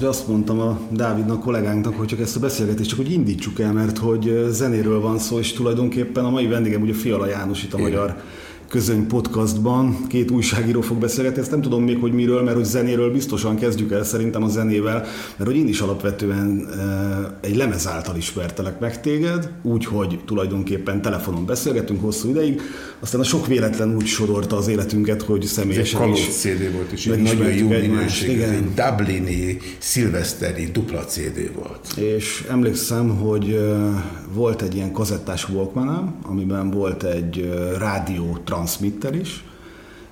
hogy azt mondtam a Dávidnak, kollégánknak, hogy csak ezt a beszélgetést csak hogy indítsuk el, mert hogy zenéről van szó, és tulajdonképpen a mai vendégem ugye Fiala János itt a Igen. Magyar közöny podcastban két újságíró fog beszélgetni, ezt nem tudom még, hogy miről, mert hogy zenéről biztosan kezdjük el szerintem a zenével, mert hogy én is alapvetően egy lemez által ismertelek meg téged, úgy, hogy tulajdonképpen telefonon beszélgetünk hosszú ideig, aztán a sok véletlen úgy sodorta az életünket, hogy személyesen Ez egy is. CD volt, és egy nagyon jó minőségű, egy Dublini, szilveszteri dupla CD volt. És emlékszem, hogy volt egy ilyen kazettás walkman amiben volt egy rádió transmitter is,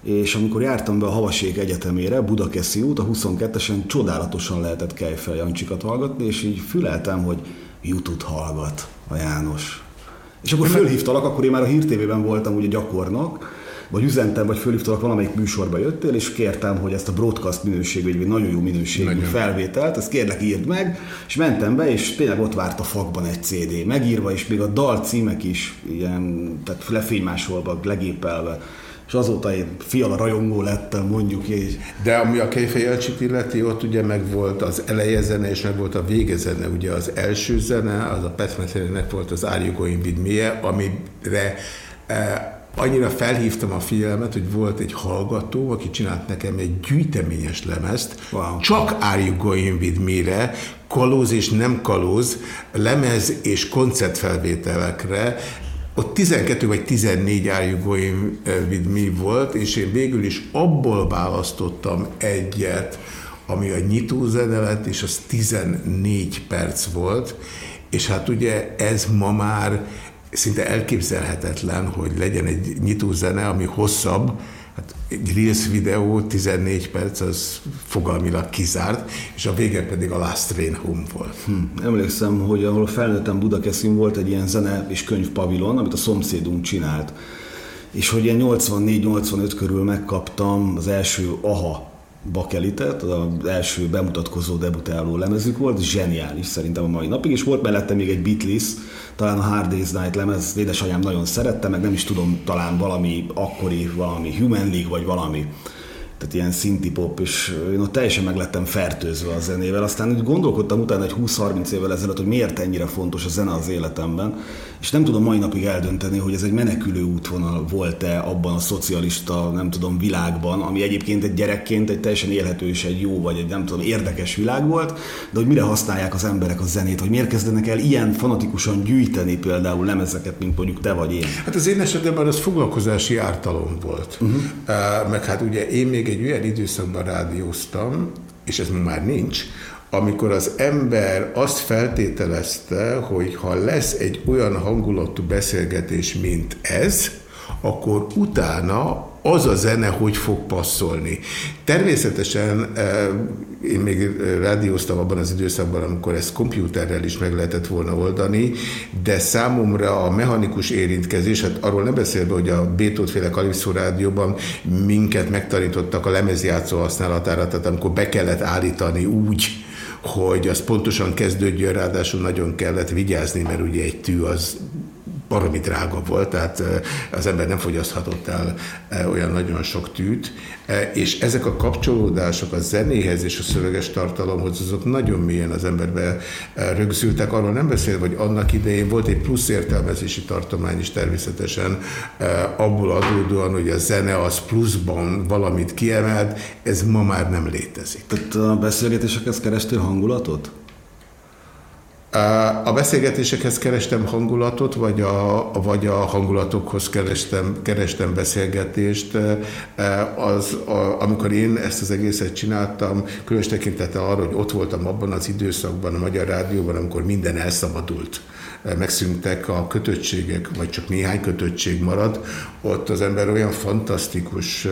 és amikor jártam be a Havasék Egyetemére, Budakeszi út, a 22-esen csodálatosan lehetett Kejfel Jancsikat hallgatni, és így füleltem, hogy YouTube hallgat a János. És akkor fölhívtalak, akkor én már a Hír TV-ben voltam ugye gyakornok, vagy üzentem, vagy fölhívtalak valamelyik műsorba jöttél, és kértem, hogy ezt a broadcast minőségű, egy nagyon jó minőségű nagyon. felvételt, ezt kérlek írd meg, és mentem be, és tényleg ott várt a fakban egy CD, megírva, és még a dal címek is ilyen, tehát lefénymásolva, legépelve és azóta én fiala rajongó lettem, mondjuk így. De ami a Kejfejelcsit illeti, ott ugye meg volt az eleje zene, és meg volt a vége zene. Ugye az első zene, az a Petmeterének volt az Are You Going With Me, amire eh, annyira felhívtam a figyelmet, hogy volt egy hallgató, aki csinált nekem egy gyűjteményes lemezt, wow. csak Are You Going With Me-re, kalóz és nem kalóz, lemez és koncertfelvételekre, ott 12 vagy 14 Are You Going With Me volt, és én végül is abból választottam egyet, ami a nyitózene lett, és az 14 perc volt, és hát ugye ez ma már szinte elképzelhetetlen, hogy legyen egy nyitózene, ami hosszabb, hát egy Reels videó 14 perc, az fogalmilag kizárt, és a vége pedig a Last Train Home volt. Hm. Emlékszem, hogy ahol felnőttem Budakeszin volt egy ilyen zene és könyvpavilon, amit a szomszédunk csinált. És hogy ilyen 84-85 körül megkaptam az első AHA bakelitet, az első bemutatkozó, debutáló lemezük volt, zseniális szerintem a mai napig, és volt mellette még egy Beatles, talán a Hard Day's Night lemez, édesanyám nagyon szerette, meg nem is tudom, talán valami akkori, valami Human League, vagy valami tehát ilyen szinti pop, és én ott teljesen meg lettem fertőzve a zenével. Aztán úgy gondolkodtam utána egy 20-30 évvel ezelőtt, hogy miért ennyire fontos a zene az életemben, és nem tudom mai napig eldönteni, hogy ez egy menekülő útvonal volt-e abban a szocialista, nem tudom, világban, ami egyébként egy gyerekként egy teljesen élhető és egy jó, vagy egy nem tudom, érdekes világ volt, de hogy mire használják az emberek a zenét, hogy miért kezdenek el ilyen fanatikusan gyűjteni például lemezeket, mint mondjuk te vagy én. Hát az én esetemben az foglalkozási ártalom volt. Uh-huh. Uh, meg hát ugye én még egy olyan időszakban rádióztam, és ez már nincs, amikor az ember azt feltételezte, hogy ha lesz egy olyan hangulatú beszélgetés, mint ez, akkor utána az a zene hogy fog passzolni. Természetesen eh, én még rádióztam abban az időszakban, amikor ezt kompjúterrel is meg lehetett volna oldani, de számomra a mechanikus érintkezés, hát arról nem beszélve, hogy a Bétót féle Kalipszó rádióban minket megtanítottak a lemezjátszó használatára, tehát amikor be kellett állítani úgy, hogy az pontosan kezdődjön, ráadásul nagyon kellett vigyázni, mert ugye egy tű az baromi drága volt, tehát az ember nem fogyaszthatott el olyan nagyon sok tűt, és ezek a kapcsolódások a zenéhez és a szöveges tartalomhoz, azok nagyon mélyen az emberbe rögzültek, arról nem beszélve, hogy annak idején volt egy plusz értelmezési tartomány is természetesen abból adódóan, hogy a zene az pluszban valamit kiemelt, ez ma már nem létezik. Tehát a beszélgetésekhez kerestél hangulatot? A beszélgetésekhez kerestem hangulatot, vagy a, vagy a hangulatokhoz kerestem, kerestem beszélgetést. Az, a, amikor én ezt az egészet csináltam, különös tekintettel arra, hogy ott voltam abban az időszakban a Magyar Rádióban, amikor minden elszabadult megszűntek a kötöttségek, vagy csak néhány kötöttség marad, ott az ember olyan fantasztikus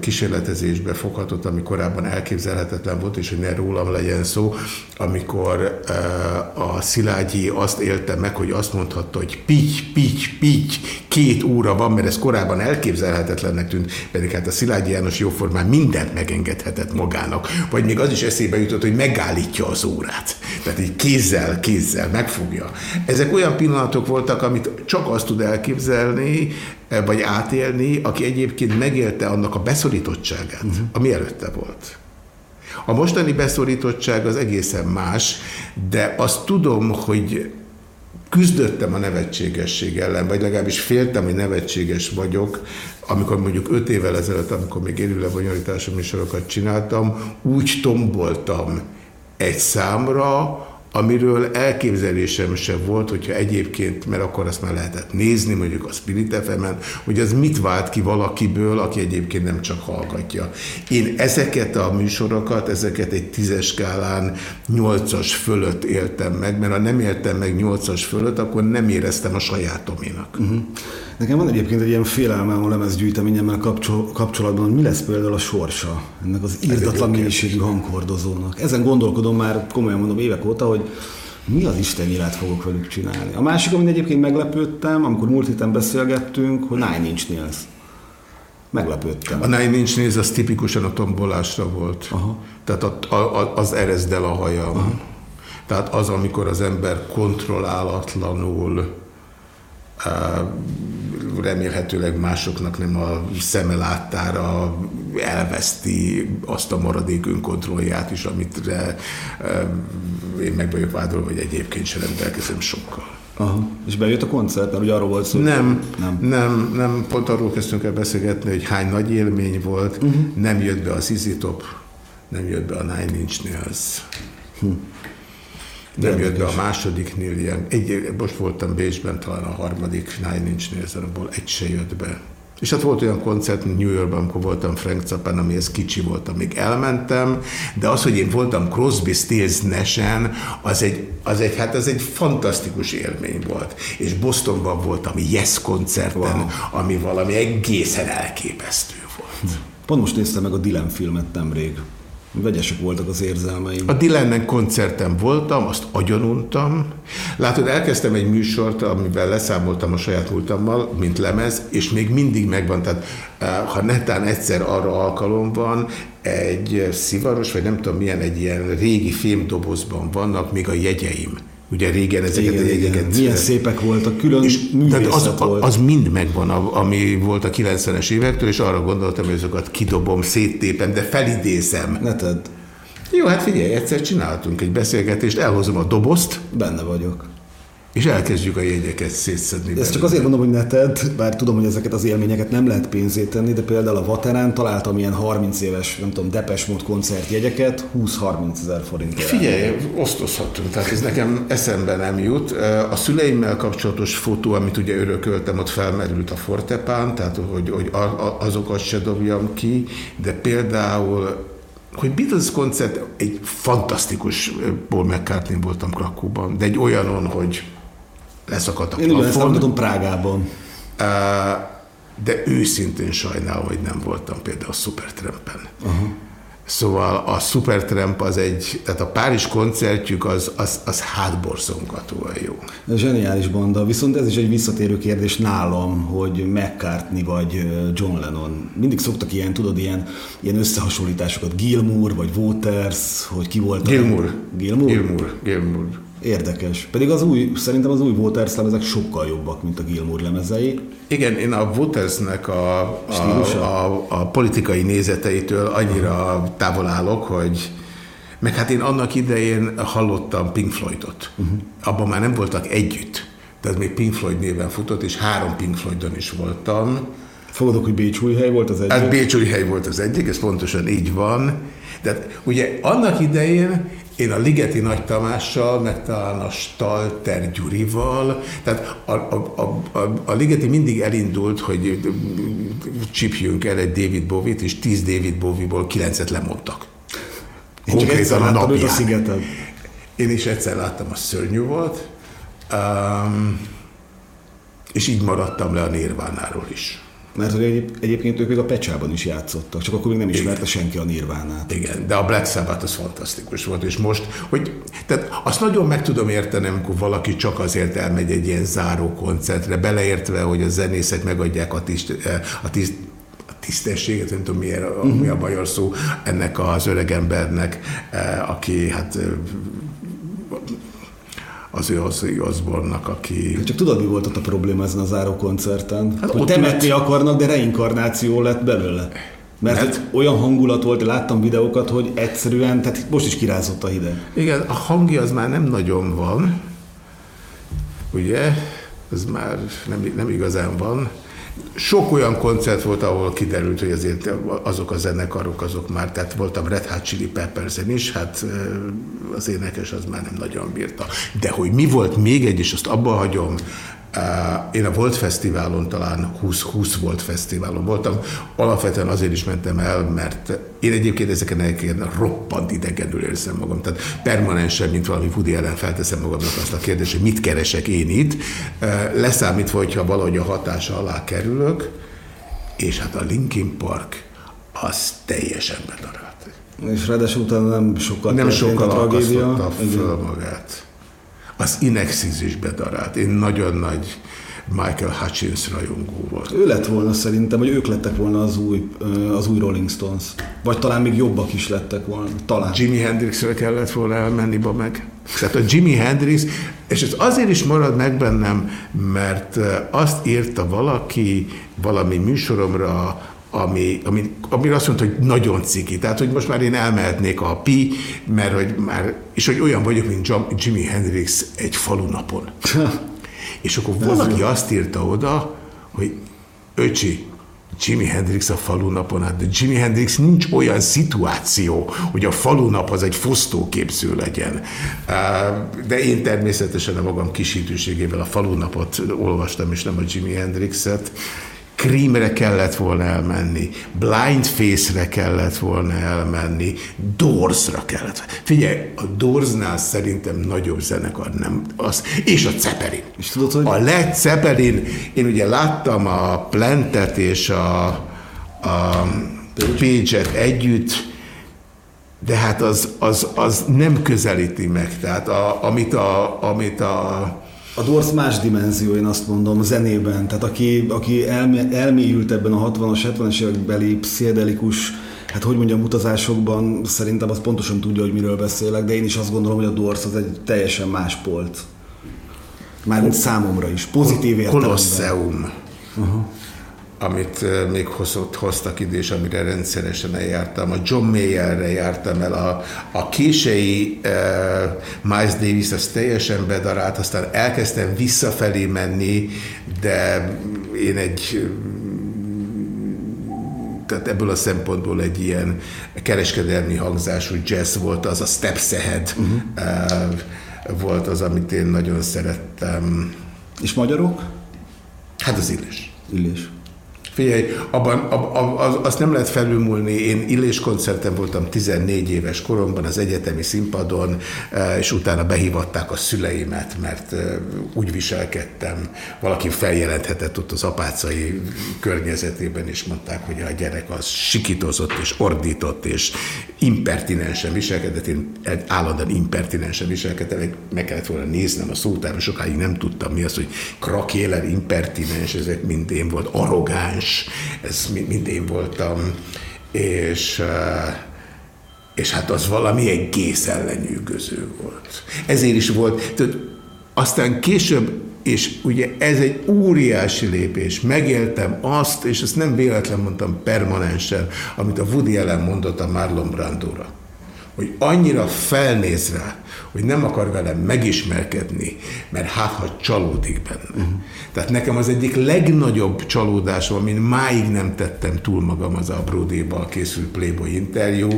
kísérletezésbe foghatott, ami korábban elképzelhetetlen volt, és hogy ne rólam legyen szó, amikor a Szilágyi azt élte meg, hogy azt mondhatta, hogy pitty, pitty, pitty, két óra van, mert ez korábban elképzelhetetlennek tűnt, pedig hát a Szilágyi János jóformán mindent megengedhetett magának. Vagy még az is eszébe jutott, hogy megállítja az órát. Tehát így kézzel, kézzel megfogja. Ezek olyan pillanatok voltak, amit csak azt tud elképzelni, eh, vagy átélni, aki egyébként megélte annak a beszorítottságát, uh-huh. ami előtte volt. A mostani beszorítottság az egészen más, de azt tudom, hogy küzdöttem a nevetségesség ellen, vagy legalábbis féltem, hogy nevetséges vagyok, amikor mondjuk öt évvel ezelőtt, amikor még élő lebonyolítású műsorokat csináltam, úgy tomboltam egy számra, amiről elképzelésem sem volt, hogyha egyébként, mert akkor azt már lehetett nézni, mondjuk a Spirit fm hogy az mit vált ki valakiből, aki egyébként nem csak hallgatja. Én ezeket a műsorokat, ezeket egy tízes skálán nyolcas fölött éltem meg, mert ha nem éltem meg nyolcas fölött, akkor nem éreztem a sajátoménak. Uh-huh. Nekem van egyébként egy ilyen félelmem a lemezgyűjteményemmel kapcsolatban, hogy mi lesz például a sorsa ennek az írdatlan mennyiségű hanghordozónak. Ezen gondolkodom már, komolyan mondom évek óta, hogy mi az Isten nyilát fogok velük csinálni. A másik, amin egyébként meglepődtem, amikor múlt héten beszélgettünk, hogy Nine Inch Nails. Meglepődtem. A Nine Inch Nails az tipikusan a tombolásra volt. Aha. Tehát a, a, az erezdel a hajam. Aha. Tehát az, amikor az ember kontrollálatlanul remélhetőleg másoknak nem a szeme láttára elveszti azt a maradék önkontrollját is, amit én meg vagyok vádolva, hogy egyébként sem rendelkezem sokkal. Aha. És bejött a koncert, mert ugye arról volt szó. Nem, nem, nem, nem, pont arról kezdtünk el beszélgetni, hogy hány nagy élmény volt, uh-huh. nem jött be a Sisi Top, nem jött be a Nine Inch Nails. Hm. Nem jött be a másodiknél ilyen. Egy, most voltam Bécsben, talán a harmadik Nine Inch Nails abból egy se jött be. És hát volt olyan koncert New Yorkban, amikor voltam Frank Zappan, amihez kicsi voltam, még elmentem, de az, hogy én voltam Crosby, Stills, Nash-en, az egy, az egy, hát az egy fantasztikus élmény volt. És Bostonban voltam Yes koncerten, wow. ami valami egészen elképesztő volt. Pont most néztem meg a Dylan filmet nemrég. Vegyesek voltak az érzelmeim. A Dylannen koncerten voltam, azt agyonuntam. Látod, elkezdtem egy műsort, amivel leszámoltam a saját múltammal, mint lemez, és még mindig megvan. Tehát eh, ha netán egyszer arra alkalom van, egy szivaros, vagy nem tudom milyen, egy ilyen régi filmdobozban vannak még a jegyeim Ugye régen ezeket igen, a jegyeket... Milyen szépek voltak, külön és, az, volt. az mind megvan, ami volt a 90-es évektől, és arra gondoltam, hogy azokat kidobom, széttépem, de felidézem. Ne tedd. Jó, hát figyelj, egyszer csináltunk egy beszélgetést, elhozom a dobozt. Benne vagyok. És elkezdjük a jegyeket szétszedni. Ezt csak azért mondom, hogy ne tedd, bár tudom, hogy ezeket az élményeket nem lehet pénzét tenni, de például a Vaterán találtam ilyen 30 éves, nem tudom, Depes Mód koncertjegyeket 20-30 ezer forint. Figyelj, osztozhatunk, tehát ez nekem eszembe nem jut. A szüleimmel kapcsolatos fotó, amit ugye örököltem, ott felmerült a fortepán, tehát hogy, hogy azokat se dobjam ki, de például hogy Beatles koncert egy fantasztikus Paul McCartney voltam Krakóban, de egy olyanon, hogy leszakadt a Én plafon. Én Prágában. De őszintén sajnálom, hogy nem voltam például a Supertrampen. Uh-huh. Szóval a Supertramp az egy, tehát a Párizs koncertjük az, az, az hátborzongatóan jó. Zseniális banda, viszont ez is egy visszatérő kérdés nálam, hogy McCartney vagy John Lennon. Mindig szoktak ilyen, tudod, ilyen, ilyen összehasonlításokat, Gilmour vagy Waters, hogy ki volt Gilmour. Gilmour? Gilmour. Gilmour. Érdekes. Pedig az új, szerintem az új Waters lemezek sokkal jobbak, mint a Gilmour lemezei. Igen, én a Watersnek a, a, a, a politikai nézeteitől annyira távol állok, hogy meg hát én annak idején hallottam Pink Floydot. Uh-huh. Abban már nem voltak együtt. Tehát még Pink Floyd néven futott, és három Pink Floydon is voltam. Fogadok, hogy Bécs új hely volt az egyik? Hát Bécs új hely volt az egyik, ez pontosan így van. De ugye annak idején én a Ligeti Nagy Tamással, meg talán a Stalter Gyurival, tehát a, a, a, a, a Ligeti mindig elindult, hogy csipjünk el egy David Bowie-t, és tíz David Bowie-ból kilencet lemondtak. Én Konkrétan a napján. A szigeten. Én is egyszer láttam, a szörnyű volt, um, és így maradtam le a Nirvánáról is. Mert hogy egyéb, egyébként ők még a Pecsában is játszottak, csak akkor még nem ismerte senki a Nirvánát. Igen, de a Black Sabbath az fantasztikus volt, és most, hogy, tehát azt nagyon meg tudom érteni, amikor valaki csak azért elmegy egy ilyen záró koncertre, beleértve, hogy a zenészek megadják a, tiszt, a, tiszt, tisztességet, nem tudom miért, uh-huh. mi a bajor szó, ennek az öregembernek, eh, aki hát eh, az ő Ozzy Osbourne-nak, aki... Hát csak tudod, mi volt ott a probléma ezen a záró koncerten? Hát hogy temetni lett... akarnak, de reinkarnáció lett belőle. Mert, Mert olyan hangulat volt, láttam videókat, hogy egyszerűen, tehát most is kirázott a hideg. Igen, a hangja az már nem nagyon van, ugye? Ez már nem, nem igazán van. Sok olyan koncert volt, ahol kiderült, hogy azért azok a zenekarok, azok már, tehát voltam Red Hot Chili peppers is, hát az énekes az már nem nagyon bírta. De hogy mi volt még egy, és azt abba hagyom, én a Volt Fesztiválon talán 20-20 Volt Fesztiválon voltam. Alapvetően azért is mentem el, mert én egyébként ezeken a roppant idegenül érzem magam. Tehát permanensen, mint valami Woody ellen felteszem magamnak azt a kérdést, hogy mit keresek én itt. Leszámítva, hogyha valahogy a hatása alá kerülök, és hát a Linkin Park az teljesen bedarált. És ráadásul utána nem sokkal nem sokkal a tragédia. föl magát az Inexis is bedarált. Én nagyon nagy Michael Hutchins rajongó volt. Ő lett volna szerintem, hogy ők lettek volna az új, az új Rolling Stones. Vagy talán még jobbak is lettek volna. Talán. Jimi Hendrixre kellett volna elmenni ba meg. Tehát a Jimi Hendrix, és ez azért is marad meg bennem, mert azt írta valaki valami műsoromra, ami, ami, ami azt mondta, hogy nagyon ciki. Tehát, hogy most már én elmehetnék a pi, mert hogy már, és hogy olyan vagyok, mint Jimi Hendrix egy falunapon. és akkor valaki azt írta oda, hogy öcsi, Jimi Hendrix a falunapon, hát de Jimi Hendrix nincs olyan szituáció, hogy a falunap az egy fosztóképző legyen. De én természetesen a magam kisítőségével a falunapot olvastam, és nem a Jimi Hendrixet. Creamre kellett volna elmenni, Blind Face-re kellett volna elmenni, Doorsra kellett. Figyelj, a Doorsnál szerintem nagyobb zenekar nem az, és a Zeppelin. És tudod, hogy... A Led Zeppelin, én ugye láttam a Plantet és a, a Page-et együtt, de hát az, az, az nem közelíti meg. Tehát a, amit a, amit a a Doors más dimenzió, én azt mondom, a zenében. Tehát aki, aki elmé, elmélyült ebben a 60-as, 70-es évekbeli pszichedelikus hát hogy mondjam, utazásokban szerintem az pontosan tudja, hogy miről beszélek, de én is azt gondolom, hogy a Doors az egy teljesen más polt. Mármint számomra is, pozitív értelemben. Kolosseum. Uh-huh amit még hozott, hoztak ide, és amire rendszeresen eljártam. A John Mayerre jártam el, a, a kései uh, Miles Davis az teljesen bedarált, aztán elkezdtem visszafelé menni, de én egy tehát ebből a szempontból egy ilyen kereskedelmi hangzású jazz volt az, a Steps Ahead uh -huh. uh, volt az, amit én nagyon szerettem. És magyarok? Hát az Illés. Illés. Figyelj, abban, ab, ab, azt nem lehet felülmúlni. Én Illés koncerten voltam 14 éves koromban az egyetemi színpadon, eh, és utána behívatták a szüleimet, mert eh, úgy viselkedtem. Valaki feljelenthetett ott az apácai környezetében, és mondták, hogy a gyerek az sikitozott és ordított, és impertinensen viselkedett. Én állandóan impertinensen viselkedtem, meg kellett volna néznem a szótárba, sokáig nem tudtam mi az, hogy krakéler, impertinens, ezek mind én volt, arrogáns, más, ez mind én voltam, és, és hát az valami egész ellenyűgöző volt. Ezért is volt, tehát aztán később és ugye ez egy óriási lépés. Megéltem azt, és ezt nem véletlen mondtam permanensen, amit a Woody Allen mondott a Marlon Brandóra. Hogy annyira felnéz rá, hogy nem akar velem megismerkedni, mert hát, ha csalódik benne. Uh -huh. Tehát nekem az egyik legnagyobb csalódásom, amin máig nem tettem túl magam, az a Brodéval készült Playboy interjú,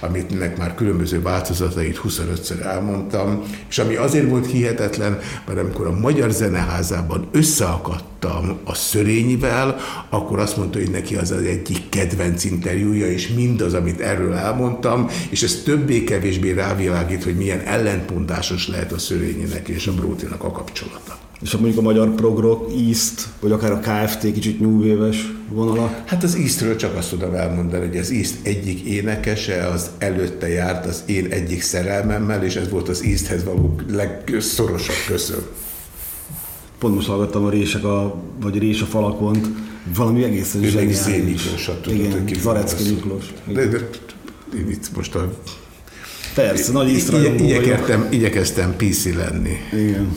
amit meg már különböző változatait 25-ször elmondtam, és ami azért volt hihetetlen, mert amikor a Magyar Zeneházában összeakadtam a Szörényivel, akkor azt mondta, hogy neki az az egyik kedvenc interjúja, és mindaz, amit erről elmondtam, és ez többé-kevésbé rávilágít, hogy milyen ellentmondásos lehet a Szörényinek és a Brótinak a kapcsolata. És mondjuk a magyar progrok, East, vagy akár a KFT kicsit nyúvéves vonala? Hát az Eastről csak azt tudom elmondani, hogy az East egyik énekese az előtte járt az én egyik szerelmemmel, és ez volt az Easthez való legszorosabb köszön. Pont most hallgattam a rések, a, vagy rés a falakont, valami egészen zseniális. Zé Miklósat tudod, Igen, Zarecki Miklós. De, de, itt most a... Persze, nagy észrajongó igyekeztem, igyekeztem PC lenni. Igen.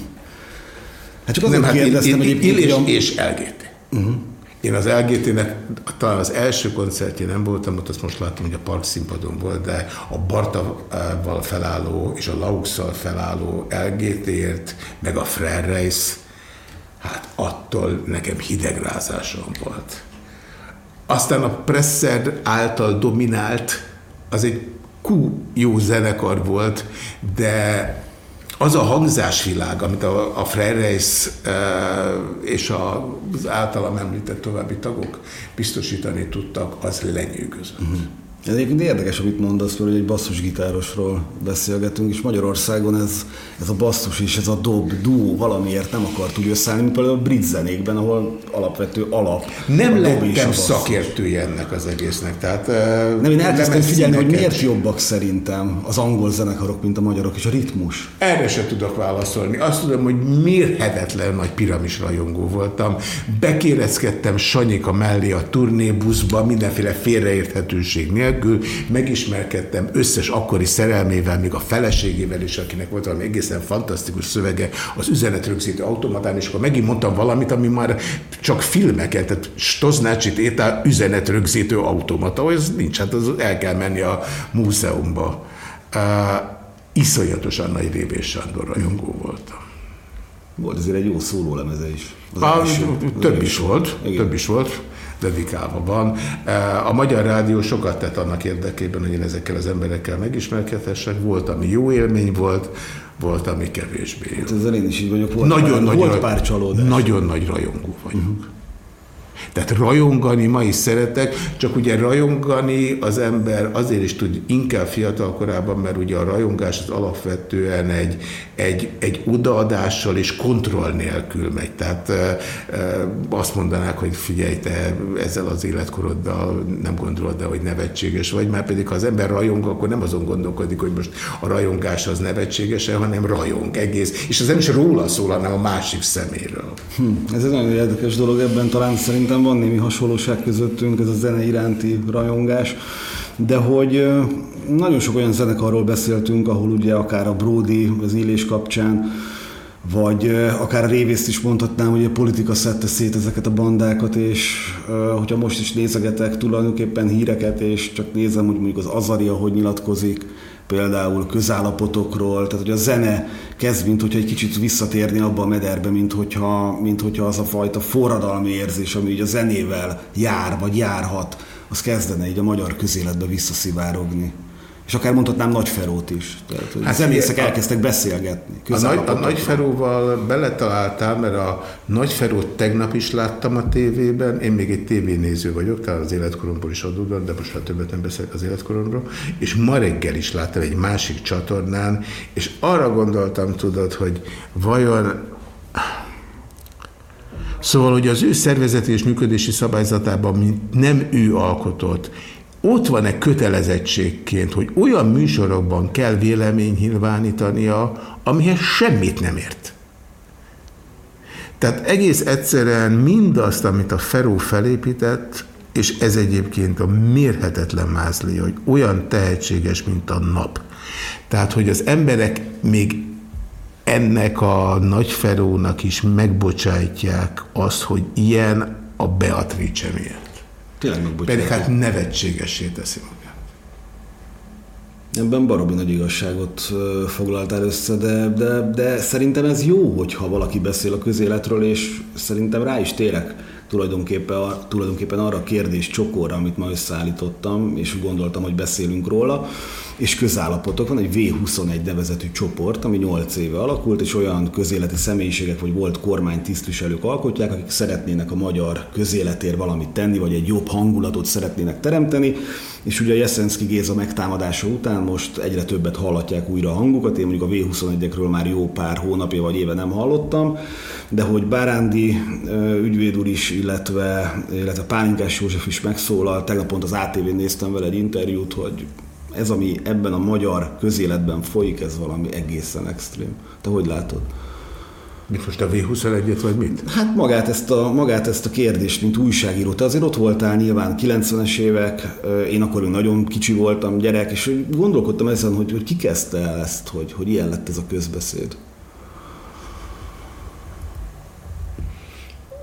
Hát csak azért nem, hát kérdeztem én, és, és LGT. Uh-huh. Én az LGT-nek talán az első koncertjén nem voltam, ott azt most láttam, hogy a Park színpadon volt, de a Bartaval felálló és a Laux-szal felálló LGT-ért, meg a Frerreis, hát attól nekem hidegrázásom volt. Aztán a Presser által dominált, az egy kú jó zenekar volt, de az a hangzásvilág, amit a, a Freires e, és a, az általam említett további tagok biztosítani tudtak, az lenyűgözött. Uh-huh. Ez egyébként érdekes, amit mondasz, hogy egy basszusgitárosról beszélgetünk, és Magyarországon ez, ez a basszus és ez a dob, duó valamiért nem akart úgy összeállni, mint például a brit zenékben, ahol alapvető alap. Nem lettem szakértője ennek az egésznek. Tehát, nem, én elkezdtem figyelni, hogy miért jobbak szerintem az angol zenekarok, mint a magyarok, és a ritmus. Erre se tudok válaszolni. Azt tudom, hogy mérhetetlen nagy piramis rajongó voltam. Bekéreckedtem Sanyika mellé a turnébuszba, mindenféle félreérthetőség nélkül nélkül megismerkedtem összes akkori szerelmével, még a feleségével is, akinek volt valami egészen fantasztikus szövege az üzenetrögzítő automatán, és akkor megint mondtam valamit, ami már csak filmeket, tehát Stoznácsit étel üzenetrögzítő automata, ez nincs, hát az el kell menni a múzeumba. Uh, iszonyatosan nagy Révés Sándor rajongó voltam. Volt azért egy jó szólólemeze is. Az több is volt, Igen. több is volt dedikálva van. E, a Magyar Rádió sokat tett annak érdekében, hogy én ezekkel az emberekkel megismerkedhessek. Volt, ami jó élmény volt, volt, ami kevésbé jó. Hát ezzel én is így vagyok. Volt nagyon pár, nagy, volt pár csalódás. Nagyon nagy rajongó vagyok. Uh-huh. Tehát rajongani ma is szeretek, csak ugye rajongani az ember azért is tud inkább fiatal korában, mert ugye a rajongás az alapvetően egy, egy, egy odaadással és kontroll nélkül megy. Tehát e, e, azt mondanák, hogy figyelj, te ezzel az életkoroddal nem gondolod, de hogy nevetséges vagy, már pedig ha az ember rajong, akkor nem azon gondolkodik, hogy most a rajongás az nevetséges hanem rajong egész. És ez nem is róla szól, hanem a másik szeméről. Hm, ez egy nagyon érdekes dolog, ebben talán szerintem van némi hasonlóság közöttünk, ez a zene iránti rajongás, de hogy nagyon sok olyan zenekarról beszéltünk, ahol ugye akár a Brody, az Illés kapcsán, vagy akár a révészt is mondhatnám, hogy a politika szedte szét ezeket a bandákat, és hogyha most is nézegetek tulajdonképpen híreket, és csak nézem, hogy mondjuk az Azaria hogy nyilatkozik, például közállapotokról, tehát hogy a zene kezd, mint hogyha egy kicsit visszatérni abba a mederbe, mint hogyha, mint hogyha az a fajta forradalmi érzés, ami így a zenével jár, vagy járhat, az kezdene így a magyar közéletbe visszaszivárogni. És akár mondhatnám Nagy Ferót is. Tehát, hát zenészek elkezdtek beszélgetni. A Nagy, a Nagy Feróval beletaláltál, mert a Nagy Ferót tegnap is láttam a tévében. Én még egy tévénéző vagyok, tehát az életkoromból is adódott, de most már többet nem beszélek az életkoromról. És ma reggel is láttam egy másik csatornán, és arra gondoltam, tudod, hogy vajon Szóval, hogy az ő szervezeti és működési szabályzatában nem ő alkotott, ott van-e kötelezettségként, hogy olyan műsorokban kell vélemény nyilvánítania, amihez semmit nem ért. Tehát egész egyszerűen mindazt, amit a Feró felépített, és ez egyébként a mérhetetlen mázli, hogy olyan tehetséges, mint a nap. Tehát, hogy az emberek még ennek a nagy Ferónak is megbocsájtják azt, hogy ilyen a Beatrice miért. Tényleg Pedig hát nevetségessé teszi magát. Ebben baromi nagy igazságot foglaltál össze, de, de, de szerintem ez jó, hogyha valaki beszél a közéletről, és szerintem rá is térek tulajdonképpen, tulajdonképpen arra a kérdés csokorra, amit ma összeállítottam, és gondoltam, hogy beszélünk róla, és közállapotok. Van egy V21 nevezetű csoport, ami 8 éve alakult, és olyan közéleti személyiségek, vagy volt kormány tisztviselők alkotják, akik szeretnének a magyar közéletér valamit tenni, vagy egy jobb hangulatot szeretnének teremteni, és ugye a Jeszenszki Géza megtámadása után most egyre többet hallatják újra a hangukat, én mondjuk a V21-ekről már jó pár hónapja vagy éve nem hallottam, de hogy Bárándi ügyvéd úr is, illetve, illetve Pálinkás József is megszólal, tegnap pont az ATV-n néztem vele egy interjút, hogy ez, ami ebben a magyar közéletben folyik, ez valami egészen extrém. Te hogy látod? Mit most a V21-et, vagy mit? Hát magát ezt, a, magát ezt a kérdést, mint újságíró. Te azért ott voltál nyilván 90-es évek, én akkor még nagyon kicsi voltam, gyerek, és gondolkodtam ezen, hogy, hogy ki kezdte el ezt, hogy, hogy ilyen lett ez a közbeszéd.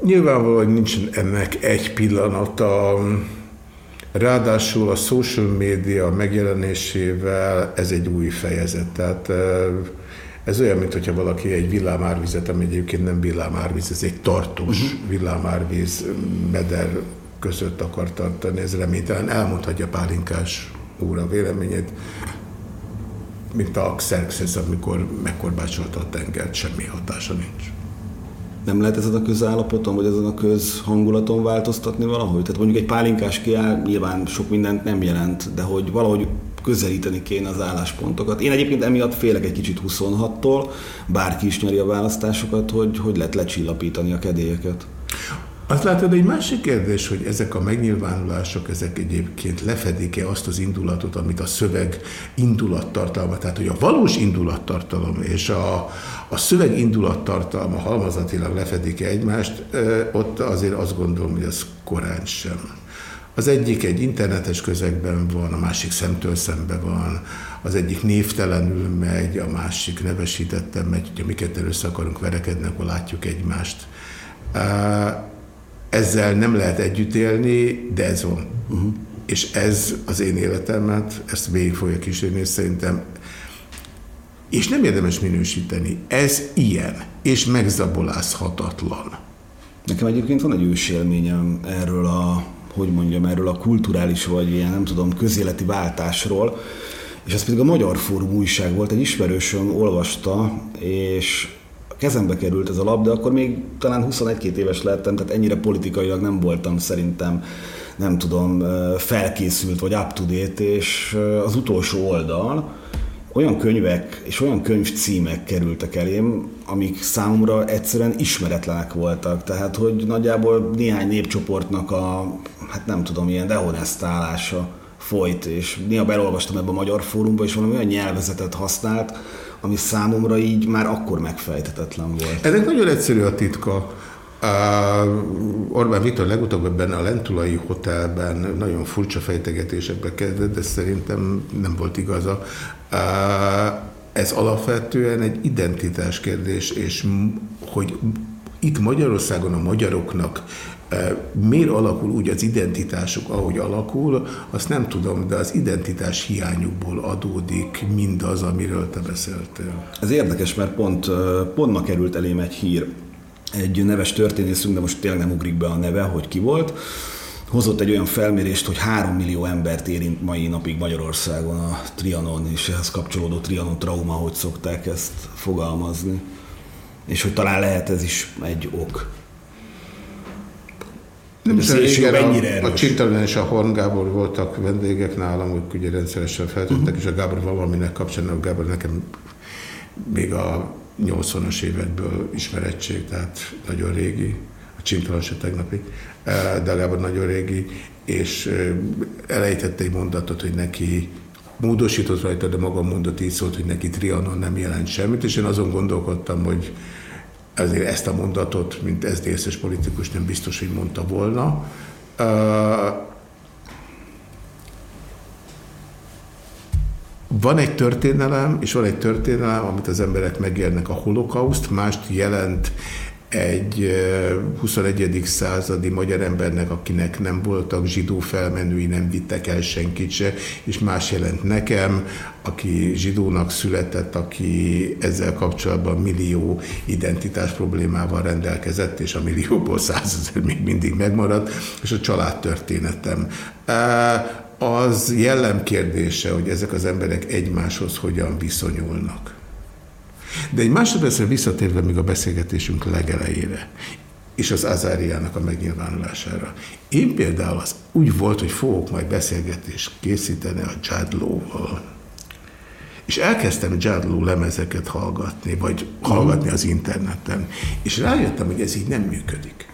Nyilvánvalóan nincs ennek egy pillanata, ráadásul a social media megjelenésével ez egy új fejezet, tehát ez olyan, mintha valaki egy villámárvizet, ami egyébként nem villámárvíz, ez egy tartós uh-huh. villámárvíz meder között akar tartani, ez reménytelen. Elmondhatja Pálinkás úr a véleményét, mint a Xerxes, amikor megkorbácsolta a tengert, semmi hatása nincs. Nem lehet ezen a közállapoton, vagy ezen a közhangulaton változtatni valahogy? Tehát mondjuk egy pálinkás kiáll, nyilván sok mindent nem jelent, de hogy valahogy közelíteni kéne az álláspontokat. Én egyébként emiatt félek egy kicsit 26-tól, bárki is nyeri a választásokat, hogy, hogy lehet lecsillapítani a kedélyeket. Azt látod, egy másik kérdés, hogy ezek a megnyilvánulások, ezek egyébként lefedik-e azt az indulatot, amit a szöveg indulattartalma, tehát hogy a valós indulattartalom és a, a szöveg indulattartalma halmazatilag lefedik-e egymást, ott azért azt gondolom, hogy ez korán sem. Az egyik egy internetes közegben van, a másik szemtől szembe van, az egyik névtelenül megy, a másik nevesítettem megy, hogyha mi ketten össze akarunk verekedni, akkor látjuk egymást. Ezzel nem lehet együtt élni, de ez van. Uh-huh. És ez az én életemet, ezt végig fogja kísérni, és szerintem és nem érdemes minősíteni. Ez ilyen, és megzabolázhatatlan. Nekem egyébként van egy ősélményem erről a hogy mondjam, erről a kulturális vagy ilyen, nem tudom, közéleti váltásról, és ez pedig a Magyar Fórum újság volt, egy ismerősöm olvasta, és kezembe került ez a lap, de akkor még talán 21-2 éves lettem, tehát ennyire politikailag nem voltam szerintem, nem tudom, felkészült vagy up to date, és az utolsó oldal, olyan könyvek és olyan könyvcímek kerültek elém, amik számomra egyszerűen ismeretlenek voltak. Tehát, hogy nagyjából néhány népcsoportnak a, hát nem tudom, ilyen dehonesztálása folyt, és néha belolvastam ebbe a Magyar Fórumba, és valami olyan nyelvezetet használt, ami számomra így már akkor megfejtetetlen volt. Ennek nagyon egyszerű a titka. Uh, Orbán Viktor legutóbb ebben a Lentulai Hotelben nagyon furcsa fejtegetésekbe kezdett, de szerintem nem volt igaza. Uh, ez alapvetően egy identitás kérdés, és hogy itt Magyarországon a magyaroknak miért alakul úgy az identitásuk, ahogy alakul, azt nem tudom, de az identitás hiányukból adódik mindaz, amiről te beszéltél. Ez érdekes, mert pont, pont ma került elém egy hír egy neves történészünk, de most tényleg nem ugrik be a neve, hogy ki volt, hozott egy olyan felmérést, hogy 3 millió embert érint mai napig Magyarországon a Trianon, és ehhez kapcsolódó Trianon trauma, hogy szokták ezt fogalmazni. És hogy talán lehet ez is egy ok. Nem is igen, a, a Csintalan és a Horn Gábor voltak vendégek nálam, hogy ugye rendszeresen feltettek, uh-huh. és a Gábor valaminek kapcsán, a Gábor nekem még a 80-as évekből ismerettség, tehát nagyon régi, a csintalan se tegnapi, de legalább nagyon régi, és elejtette egy mondatot, hogy neki módosított rajta, de maga mondott így szólt, hogy neki Trianon nem jelent semmit, és én azon gondolkodtam, hogy ezért ezt a mondatot, mint SZDSZ-es politikus nem biztos, hogy mondta volna. Van egy történelem, és van egy történelem, amit az emberek megélnek a holokauszt, mást jelent egy 21. századi magyar embernek, akinek nem voltak zsidó felmenői, nem vittek el senkit se, és más jelent nekem, aki zsidónak született, aki ezzel kapcsolatban millió identitás problémával rendelkezett, és a millióból százezer még mindig megmaradt, és a családtörténetem az jellemkérdése, hogy ezek az emberek egymáshoz hogyan viszonyulnak. De egy másodpercre visszatérve még a beszélgetésünk legelejére, és az Azáriának a megnyilvánulására. Én például az úgy volt, hogy fogok majd beszélgetést készíteni a Jadlóval. És elkezdtem Jadló lemezeket hallgatni, vagy hallgatni az interneten. És rájöttem, hogy ez így nem működik.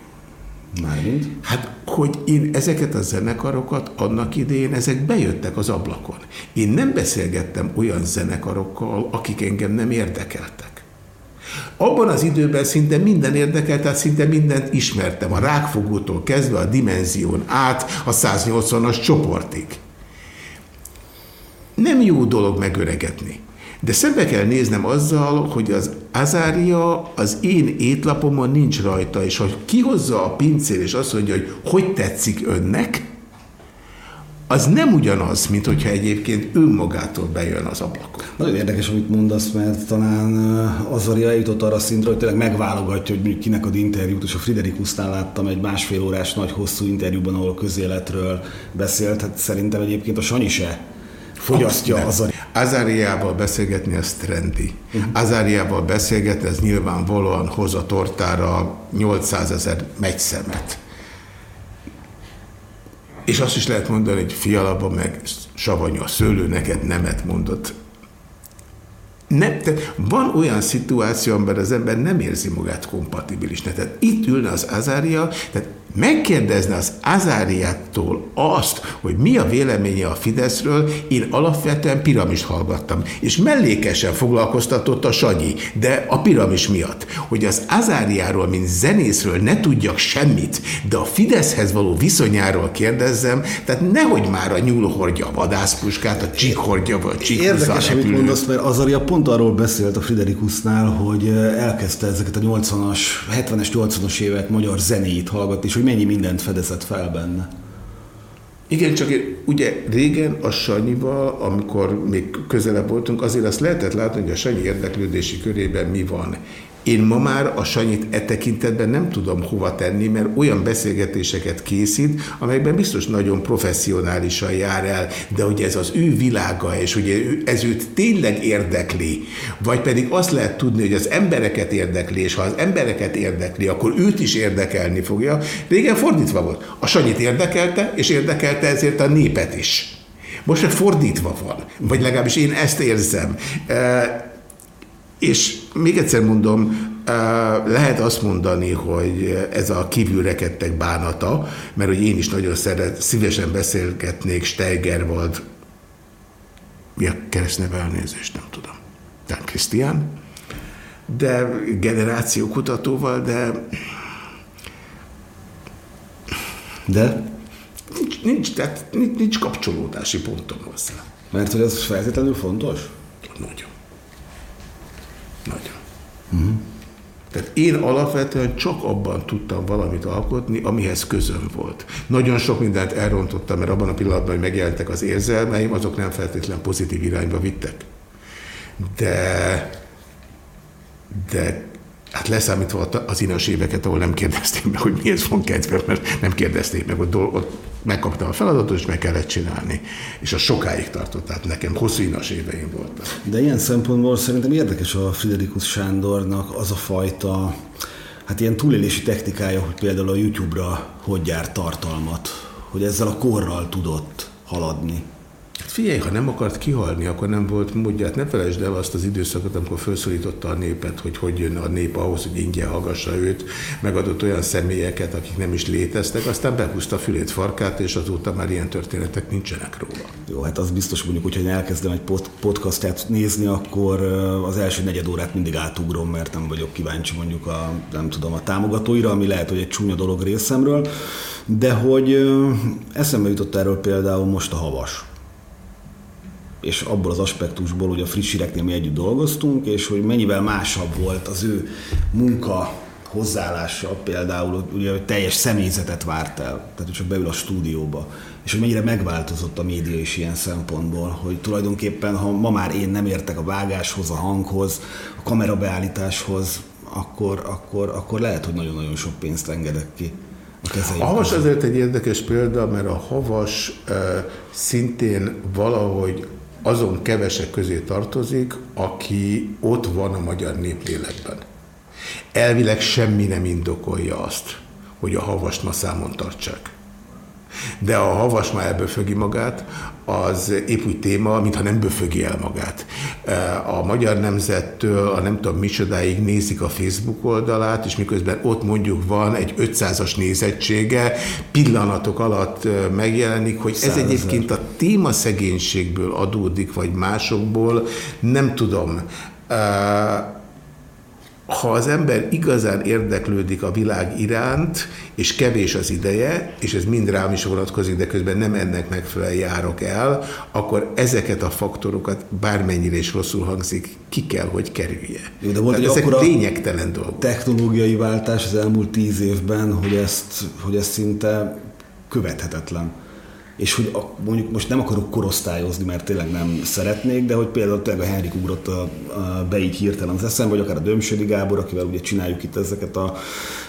Mármint? Hát, hogy én ezeket a zenekarokat annak idején, ezek bejöttek az ablakon. Én nem beszélgettem olyan zenekarokkal, akik engem nem érdekeltek. Abban az időben szinte minden érdekelt, tehát szinte mindent ismertem, a rákfogótól kezdve a dimenzión át a 180-as csoportig. Nem jó dolog megöregedni. De szembe kell néznem azzal, hogy az azária az én étlapomon nincs rajta, és hogy kihozza a pincér, és azt mondja, hogy hogy tetszik önnek, az nem ugyanaz, mint hogyha egyébként önmagától bejön az ablakon. Nagyon érdekes, amit mondasz, mert talán Azaria eljutott arra szintre, hogy tényleg megválogatja, hogy kinek ad interjút, és a Friderikusznál láttam egy másfél órás nagy hosszú interjúban, ahol közéletről beszélt. Hát szerintem egyébként a Sanyi se fogyasztja az Azáriával beszélgetni az trendi. Azáriával beszélgetni, ez nyilvánvalóan hoz a tortára 800 ezer megyszemet. És azt is lehet mondani, hogy fialaba meg savanyú a szőlő, neked nemet mondott. Nem, tehát van olyan szituáció, amiben az ember nem érzi magát kompatibilisnek. Tehát itt ülne az Azária, tehát megkérdezne az Azáriától azt, hogy mi a véleménye a Fideszről, én alapvetően piramis hallgattam. És mellékesen foglalkoztatott a Sanyi, de a piramis miatt. Hogy az Azáriáról, mint zenészről ne tudjak semmit, de a Fideszhez való viszonyáról kérdezzem, tehát nehogy már a nyúl hordja a vadászpuskát, a csík hordja, vagy csík Érdekes, amit mondasz, mert Azaria pont arról beszélt a Friderikusnál, hogy elkezdte ezeket a 80-as, 70-es, 80-as évek magyar zenéit hallgatni, és hogy mennyi mindent fedezett fel benne. Igen, csak ugye régen a Sanyival, amikor még közelebb voltunk, azért azt lehetett látni, hogy a Sanyi érdeklődési körében mi van. Én ma már a Sanyit e tekintetben nem tudom hova tenni, mert olyan beszélgetéseket készít, amelyekben biztos nagyon professzionálisan jár el, de hogy ez az ő világa, és hogy ez őt tényleg érdekli, vagy pedig azt lehet tudni, hogy az embereket érdekli, és ha az embereket érdekli, akkor őt is érdekelni fogja. Régen fordítva volt. A Sanyit érdekelte, és érdekelte ezért a népet is. Most már fordítva van, vagy legalábbis én ezt érzem. És még egyszer mondom, lehet azt mondani, hogy ez a kívülrekedtek bánata, mert hogy én is nagyon szeret, szívesen beszélgetnék Steigerwald, mi a keresztneve elnézést, nem tudom. Nem Krisztián, de generációkutatóval, de de? Nincs, nincs, tehát nincs, nincs kapcsolódási pontom hozzá. Mert hogy ez feltétlenül fontos? Nagyon. Nagyon. Uh-huh. Tehát én alapvetően csak abban tudtam valamit alkotni, amihez közöm volt. Nagyon sok mindent elrontottam, mert abban a pillanatban, hogy megjelentek az érzelmeim, azok nem feltétlen pozitív irányba vittek. De, de Hát leszámítva az inas éveket, ahol nem kérdezték meg, hogy miért van kedve, mert nem kérdezték meg, ott, ott megkaptam a feladatot, és meg kellett csinálni. És az sokáig tartott, tehát nekem hosszú inas éveim voltak. De ilyen szempontból szerintem érdekes a Friderikus Sándornak az a fajta, hát ilyen túlélési technikája, hogy például a YouTube-ra hogy gyárt tartalmat, hogy ezzel a korral tudott haladni. Figyelj, ha nem akart kihalni, akkor nem volt módját. Ne felejtsd el azt az időszakot, amikor felszólította a népet, hogy hogy jön a nép ahhoz, hogy ingyen hallgassa őt, megadott olyan személyeket, akik nem is léteztek, aztán behúzta fülét farkát, és azóta már ilyen történetek nincsenek róla. Jó, hát az biztos mondjuk, hogyha én elkezdem egy podcastját nézni, akkor az első negyed órát mindig átugrom, mert nem vagyok kíváncsi mondjuk a, nem tudom, a támogatóira, ami lehet, hogy egy csúnya dolog részemről, de hogy eszembe jutott erről például most a havas és abból az aspektusból, hogy a friss híreknél mi együtt dolgoztunk, és hogy mennyivel másabb volt az ő munka hozzáállása például, ugye, hogy teljes személyzetet várt el, tehát hogy csak beül a stúdióba, és hogy mennyire megváltozott a média is ilyen szempontból, hogy tulajdonképpen, ha ma már én nem értek a vágáshoz, a hanghoz, a kamerabeállításhoz, akkor, akkor, akkor lehet, hogy nagyon-nagyon sok pénzt engedek ki. A havas azért egy érdekes példa, mert a havas e, szintén valahogy azon kevesek közé tartozik, aki ott van a magyar néplélekben. Elvileg semmi nem indokolja azt, hogy a havast ma számon tartsák. De a havas már elböfögi magát, az épp úgy téma, mintha nem böfögi el magát. A Magyar Nemzettől a nem tudom micsodáig nézik a Facebook oldalát, és miközben ott mondjuk van egy 500-as nézettsége, pillanatok alatt megjelenik, hogy ez egyébként a téma szegénységből adódik, vagy másokból, nem tudom ha az ember igazán érdeklődik a világ iránt, és kevés az ideje, és ez mind rám is vonatkozik, de közben nem ennek megfelelően járok el, akkor ezeket a faktorokat bármennyire is rosszul hangzik, ki kell, hogy kerülje. Jó, de volt ezek lényegtelen dolgok. Technológiai váltás az elmúlt tíz évben, hogy ezt, hogy ezt szinte követhetetlen és hogy a, mondjuk most nem akarok korosztályozni, mert tényleg nem szeretnék, de hogy például tényleg a Henrik ugrott a, a, be így hirtelen az eszembe, vagy akár a Dömsödi Gábor, akivel ugye csináljuk itt ezeket a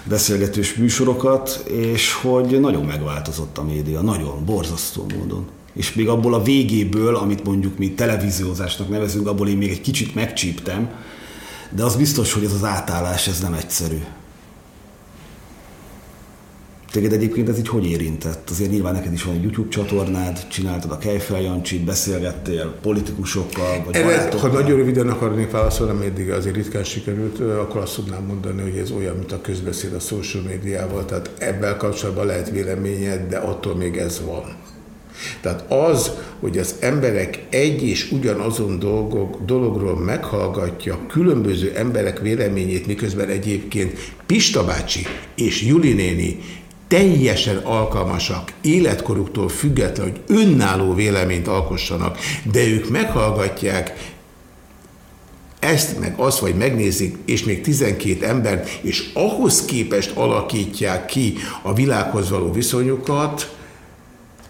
beszélgetős műsorokat, és hogy nagyon megváltozott a média, nagyon, borzasztó módon. És még abból a végéből, amit mondjuk mi televíziózásnak nevezünk, abból én még egy kicsit megcsíptem, de az biztos, hogy ez az átállás, ez nem egyszerű. Téged egyébként ez így hogy érintett? Azért nyilván neked is van egy YouTube csatornád, csináltad a Kejfel Jancsit, beszélgettél politikusokkal, vagy Erre, Ha nagyon röviden akarnék válaszolni, ami eddig azért ritkán sikerült, akkor azt tudnám mondani, hogy ez olyan, mint a közbeszéd a social médiával, tehát ebben kapcsolatban lehet véleményed, de attól még ez van. Tehát az, hogy az emberek egy és ugyanazon dolgok, dologról meghallgatja különböző emberek véleményét, miközben egyébként Pista bácsi és Juli néni teljesen alkalmasak, életkoruktól független, hogy önálló véleményt alkossanak, de ők meghallgatják ezt, meg azt, vagy megnézik, és még 12 ember, és ahhoz képest alakítják ki a világhoz való viszonyukat,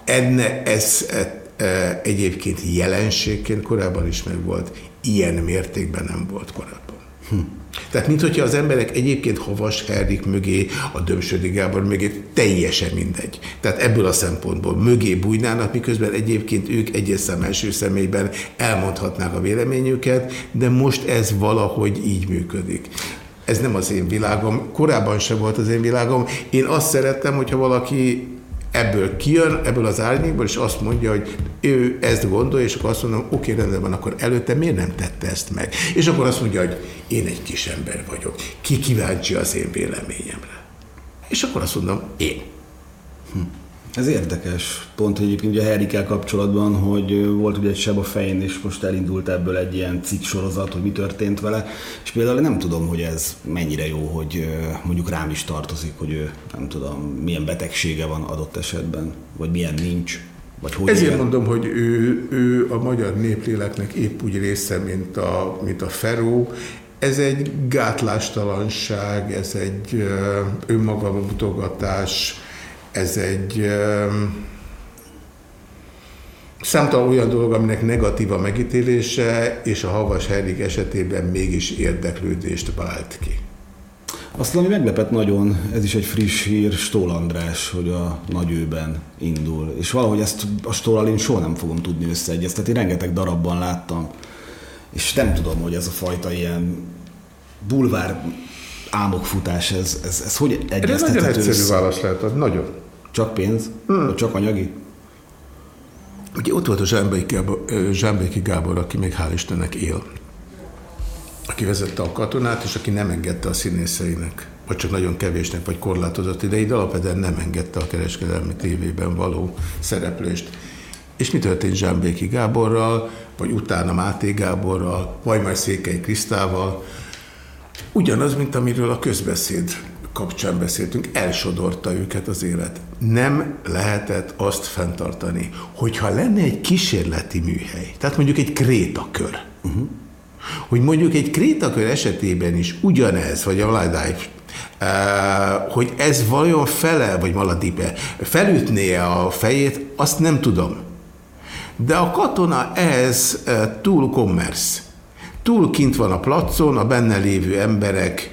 enne, ez e, e, egyébként jelenségként korábban is meg volt, ilyen mértékben nem volt korábban. Hm. Tehát, mint hogyha az emberek egyébként Havas Herdik mögé, a Dömsödi Gábor mögé, teljesen mindegy. Tehát ebből a szempontból mögé bújnának, miközben egyébként ők egyes szem első személyben elmondhatnák a véleményüket, de most ez valahogy így működik. Ez nem az én világom, korábban sem volt az én világom. Én azt szerettem, hogyha valaki ebből kijön, ebből az árnyékból, és azt mondja, hogy ő ezt gondolja, és akkor azt mondom, oké, rendben van, akkor előtte miért nem tette ezt meg? És akkor azt mondja, hogy én egy kis ember vagyok, ki kíváncsi az én véleményemre? És akkor azt mondom, én. Hm. Ez érdekes. Pont egyébként ugye Herikkel kapcsolatban, hogy volt ugye egy seb a fején, és most elindult ebből egy ilyen cikk sorozat, hogy mi történt vele. És például nem tudom, hogy ez mennyire jó, hogy mondjuk rám is tartozik, hogy ő nem tudom, milyen betegsége van adott esetben, vagy milyen nincs. Vagy hogy Ezért ilyen? mondom, hogy ő, ő a magyar népléleknek épp úgy része, mint a, mint a Feró. Ez egy gátlástalanság, ez egy önmagam mutogatás, ez egy számtalan olyan dolog, aminek negatív a megítélése, és a Havas Herrik esetében mégis érdeklődést vált ki. Azt ami meglepett nagyon, ez is egy friss hír, Stól András, hogy a nagyőben indul. És valahogy ezt a Stólal én soha nem fogom tudni összeegyeztetni. Rengeteg darabban láttam, és nem tudom, hogy ez a fajta ilyen bulvár álmokfutás, ez, ez, ez hogy egyeztethető Ez nagyon egyszerű válasz lehet, nagyon. Csak pénz? Hmm. Vagy csak anyagi? Ugye ott volt a Zsámbéki Gábor, Zsámbéki Gábor, aki még hál' Istennek él. Aki vezette a katonát, és aki nem engedte a színészeinek, vagy csak nagyon kevésnek, vagy korlátozott ideig, de alapvetően nem engedte a kereskedelmi tévében való szereplést. És mi történt Zsámbéki Gáborral, vagy utána Máté Gáborral, vagy majd Székely Krisztával? Ugyanaz, mint amiről a közbeszéd kapcsán beszéltünk, elsodorta őket az élet. Nem lehetett azt fenntartani, hogyha lenne egy kísérleti műhely, tehát mondjuk egy krétakör, uh-huh. hogy mondjuk egy krétakör esetében is ugyanez, vagy a Maladive, uh, hogy ez vajon fele, vagy Maladive, felütné a fejét, azt nem tudom. De a katona ez uh, túl commerce. Túl kint van a placon, a benne lévő emberek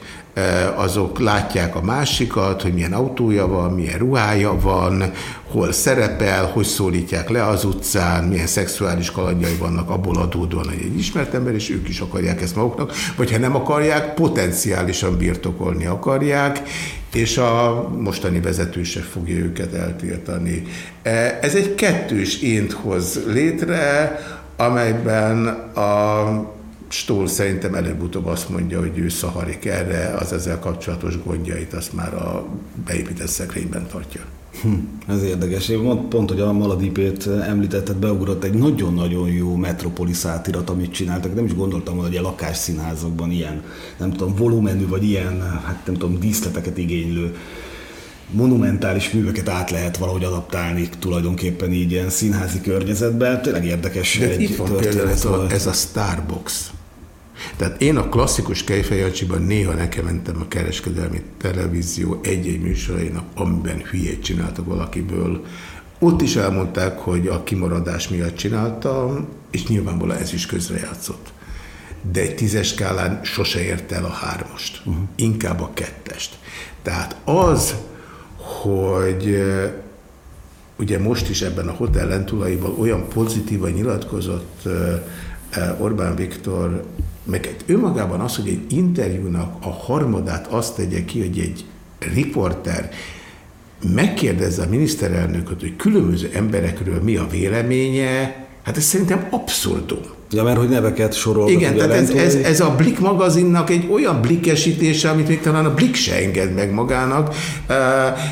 azok látják a másikat, hogy milyen autója van, milyen ruhája van, hol szerepel, hogy szólítják le az utcán, milyen szexuális kalandjai vannak abból adódóan, hogy egy ismert ember, és ők is akarják ezt maguknak, vagy ha nem akarják, potenciálisan birtokolni akarják, és a mostani vezető se fogja őket eltiltani. Ez egy kettős ént hoz létre, amelyben a Stól szerintem előbb-utóbb azt mondja, hogy ő szaharik erre, az ezzel kapcsolatos gondjait azt már a beépített szekrényben tartja. Hm, ez érdekes. Én pont, hogy a Maladipét említetted, beugrott egy nagyon-nagyon jó metropolis átirat, amit csináltak. Nem is gondoltam, hogy a lakásszínházakban ilyen, nem tudom, volumenű, vagy ilyen, hát nem tudom, díszleteket igénylő monumentális műveket át lehet valahogy adaptálni tulajdonképpen így ilyen színházi környezetben. Tényleg érdekes De egy itt van például ez a, ez a Starbucks. Tehát én a klasszikus Kejfejancsiban néha nekem mentem a kereskedelmi televízió egy-egy műsorainak, amiben hülyét csináltak valakiből. Ott is elmondták, hogy a kimaradás miatt csináltam, és nyilvánvalóan ez is közrejátszott. De egy tízes skálán sose ért el a hármast, uh -huh. inkább a kettest. Tehát az, hogy ugye most is ebben a hotel lentulaival olyan pozitívan nyilatkozott Orbán Viktor, meg önmagában az, hogy egy interjúnak a harmadát azt tegye ki, hogy egy riporter megkérdezze a miniszterelnököt, hogy különböző emberekről mi a véleménye, hát ez szerintem abszurdum. Ja, mert hogy neveket sorol. Igen, tehát ez, ez, ez a Blik magazinnak egy olyan blikesítése, amit még talán a Blik se enged meg magának,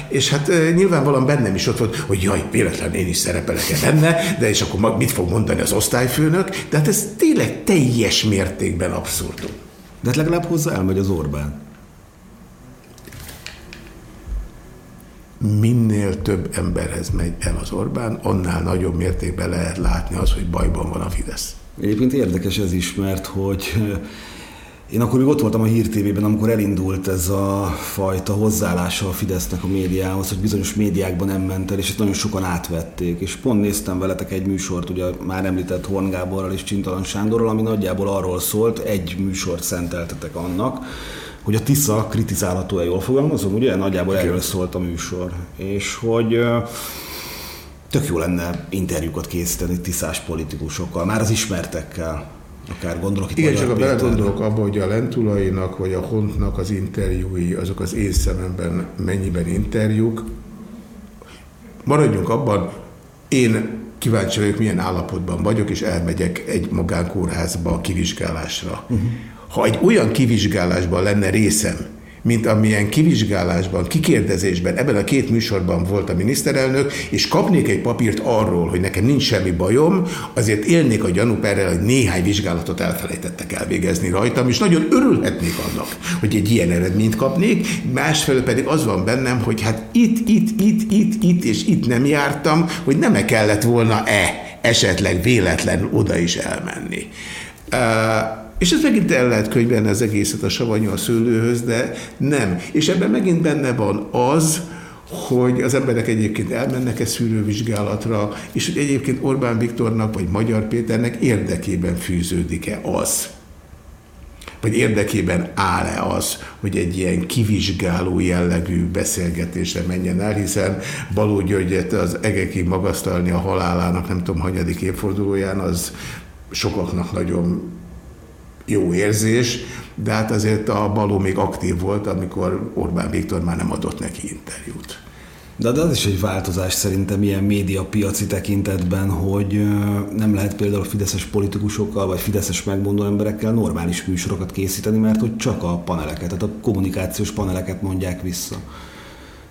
és hát nyilvánvalóan bennem is ott volt, hogy jaj, véletlen én is szerepelek -e benne, de és akkor mit fog mondani az osztályfőnök, de hát ez tényleg teljes mértékben abszurdum. De hát legalább hozzá elmegy az Orbán. minél több emberhez megy el az Orbán, annál nagyobb mértékben lehet látni az, hogy bajban van a Fidesz. Egyébként érdekes ez is, mert hogy én akkor még ott voltam a Hír TV-ben, amikor elindult ez a fajta hozzáállása a Fidesznek a médiához, hogy bizonyos médiákban nem ment el, és ezt nagyon sokan átvették. És pont néztem veletek egy műsort, ugye már említett Horn Gáborral és Csintalan Sándorral, ami nagyjából arról szólt, egy műsort szenteltetek annak, hogy a Tisza kritizálható-e, jól fogalmazom, ugye? Nagyjából erről szólt a műsor. És hogy tök jó lenne interjúkat készíteni tiszás politikusokkal, már az ismertekkel. Akár gondolok itt Igen, csak a bele gondolok abba, hogy a Lentulainak vagy a Hontnak az interjúi, azok az én szememben mennyiben interjúk. Maradjunk abban, én kíváncsi vagyok, milyen állapotban vagyok, és elmegyek egy magánkórházba kivizsgálásra. Uh -huh. Ha egy olyan kivizsgálásban lenne részem, mint amilyen kivizsgálásban, kikérdezésben, ebben a két műsorban volt a miniszterelnök, és kapnék egy papírt arról, hogy nekem nincs semmi bajom, azért élnék a gyanúperrel, hogy néhány vizsgálatot elfelejtettek elvégezni rajtam, és nagyon örülhetnék annak, hogy egy ilyen eredményt kapnék, másfelől pedig az van bennem, hogy hát itt, itt, itt, itt, itt és itt nem jártam, hogy nem -e kellett volna-e esetleg véletlen oda is elmenni. Uh, és ez megint el lehet könyvelni az egészet a savanyú a szőlőhöz, de nem. És ebben megint benne van az, hogy az emberek egyébként elmennek-e szűrővizsgálatra, és hogy egyébként Orbán Viktornak vagy Magyar Péternek érdekében fűződik-e az, vagy érdekében áll-e az, hogy egy ilyen kivizsgáló jellegű beszélgetésre menjen el, hiszen Baló Györgyet az egekig magasztalni a halálának, nem tudom, hanyadik évfordulóján, az sokaknak nagyon jó érzés, de hát azért a Baló még aktív volt, amikor Orbán Viktor már nem adott neki interjút. De, de az is egy változás szerintem ilyen médiapiaci tekintetben, hogy nem lehet például fideszes politikusokkal vagy fideszes megmondó emberekkel normális műsorokat készíteni, mert hogy csak a paneleket, tehát a kommunikációs paneleket mondják vissza.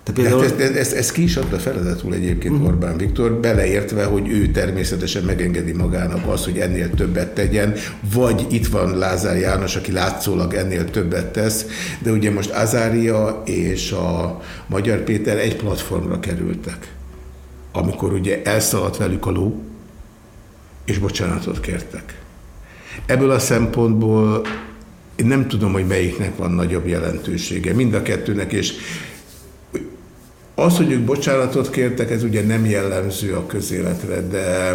Te például... ezt, ezt, ezt, ezt ki is adta feladatul egyébként uh-huh. Orbán Viktor, beleértve, hogy ő természetesen megengedi magának azt, hogy ennél többet tegyen, vagy itt van Lázár János, aki látszólag ennél többet tesz, de ugye most Azária és a Magyar Péter egy platformra kerültek, amikor ugye elszaladt velük a ló, és bocsánatot kértek. Ebből a szempontból én nem tudom, hogy melyiknek van nagyobb jelentősége. Mind a kettőnek, és az, hogy ők bocsánatot kértek, ez ugye nem jellemző a közéletre, de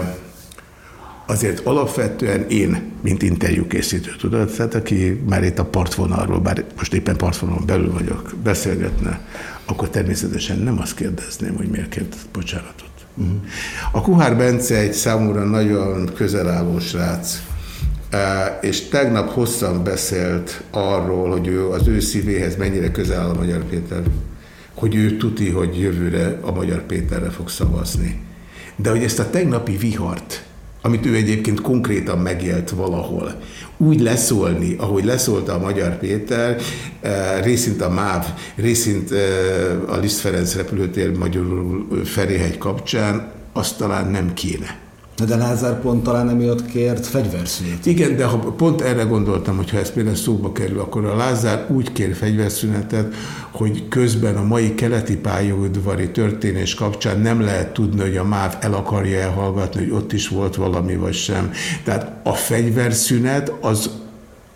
azért alapvetően én, mint interjúkészítő, tudod, tehát aki már itt a partvonalról, bár most éppen partvonalon belül vagyok, beszélgetne, akkor természetesen nem azt kérdezném, hogy miért kért bocsánatot. -huh. A Kuhár Bence egy számomra nagyon közelálló srác, e, és tegnap hosszan beszélt arról, hogy ő az ő szívéhez mennyire közel áll a Magyar Péter hogy ő tuti, hogy jövőre a Magyar Péterre fog szavazni. De hogy ezt a tegnapi vihart, amit ő egyébként konkrétan megélt valahol, úgy leszólni, ahogy leszólta a Magyar Péter, eh, részint a MÁV, részint eh, a Liszt Ferenc repülőtér magyarul Ferihegy kapcsán, azt talán nem kéne. De Lázár pont talán emiatt kért fegyverszünet. Igen, de ha pont erre gondoltam, hogy ha ez például szóba kerül, akkor a Lázár úgy kér fegyverszünetet, hogy közben a mai keleti pályaudvari történés kapcsán nem lehet tudni, hogy a MÁV el akarja elhallgatni, hogy ott is volt valami vagy sem. Tehát a fegyverszünet az,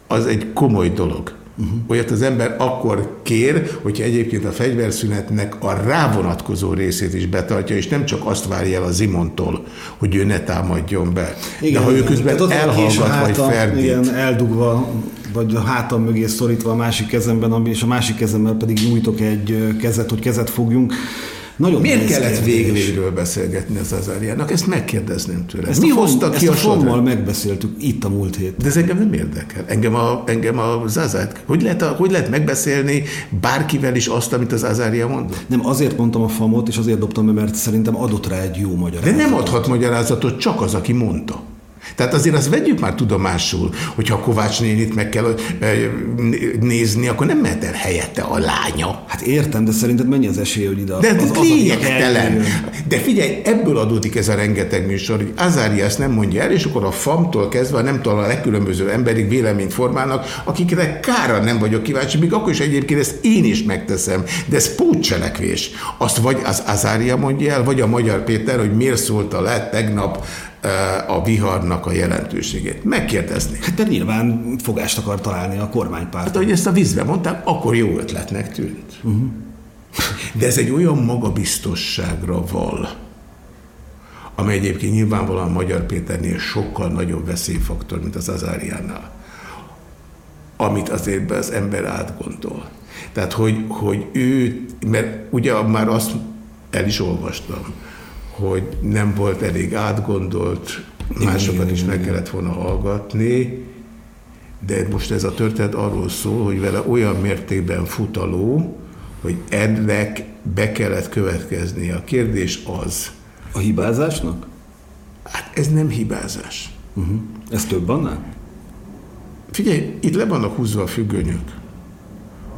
az egy komoly dolog. Uh-huh. Olyat az ember akkor kér, hogyha egyébként a fegyverszünetnek a rávonatkozó részét is betartja, és nem csak azt várja el a Zimontól, hogy ő ne támadjon be. Igen, De ha ő közben elhallgat vagy ferdít. Igen, eldugva, vagy a hátam mögé szorítva a másik kezemben, és a másik kezemmel pedig nyújtok egy kezet, hogy kezet fogjunk, nagyon Miért kellett végvégről beszélgetni az Azáriának? Ezt megkérdezném tőle. Ezt Mi a hozta ki ezt a, a megbeszéltük itt a múlt hét. De ez engem nem érdekel. Engem a, engem a Zazát. Hogy lehet, a, hogy lehet megbeszélni bárkivel is azt, amit az Azária mondott? Nem, azért mondtam a famot, és azért dobtam be, mert szerintem adott rá egy jó magyarázatot. De nem adhat magyarázatot csak az, aki mondta. Tehát azért azt vegyük már tudomásul, hogyha Kovács nénit meg kell nézni, akkor nem mehet el helyette a lánya. Hát értem, de szerinted mennyi az esély, hogy ide De az, az lényegtelen. De figyelj, ebből adódik ez a rengeteg műsor, hogy Azári ezt nem mondja el, és akkor a famtól kezdve nem tudom, a legkülönböző emberig véleményt formálnak, akikre kára nem vagyok kíváncsi, még akkor is egyébként ezt én is megteszem, de ez pótcselekvés. Azt vagy az Azária mondja el, vagy a Magyar Péter, hogy miért szólta le tegnap a viharnak a jelentőségét. Megkérdezni. Hát de nyilván fogást akar találni a kormánypárt. Hát, ahogy ezt a vízbe mondták, akkor jó ötletnek tűnt. Uh-huh. De ez egy olyan magabiztosságra val, amely egyébként nyilvánvalóan Magyar Péternél sokkal nagyobb veszélyfaktor, mint az Azáriánál, amit azért be az ember átgondol. Tehát, hogy, hogy ő, mert ugye már azt el is olvastam, hogy nem volt elég átgondolt, másokat is meg kellett volna hallgatni, de most ez a történet arról szól, hogy vele olyan mértékben futaló, hogy ennek be kellett következni. A kérdés az... A hibázásnak? Hát ez nem hibázás. Uh-huh. Ez több annál? Figyelj, itt le vannak húzva a függönyök.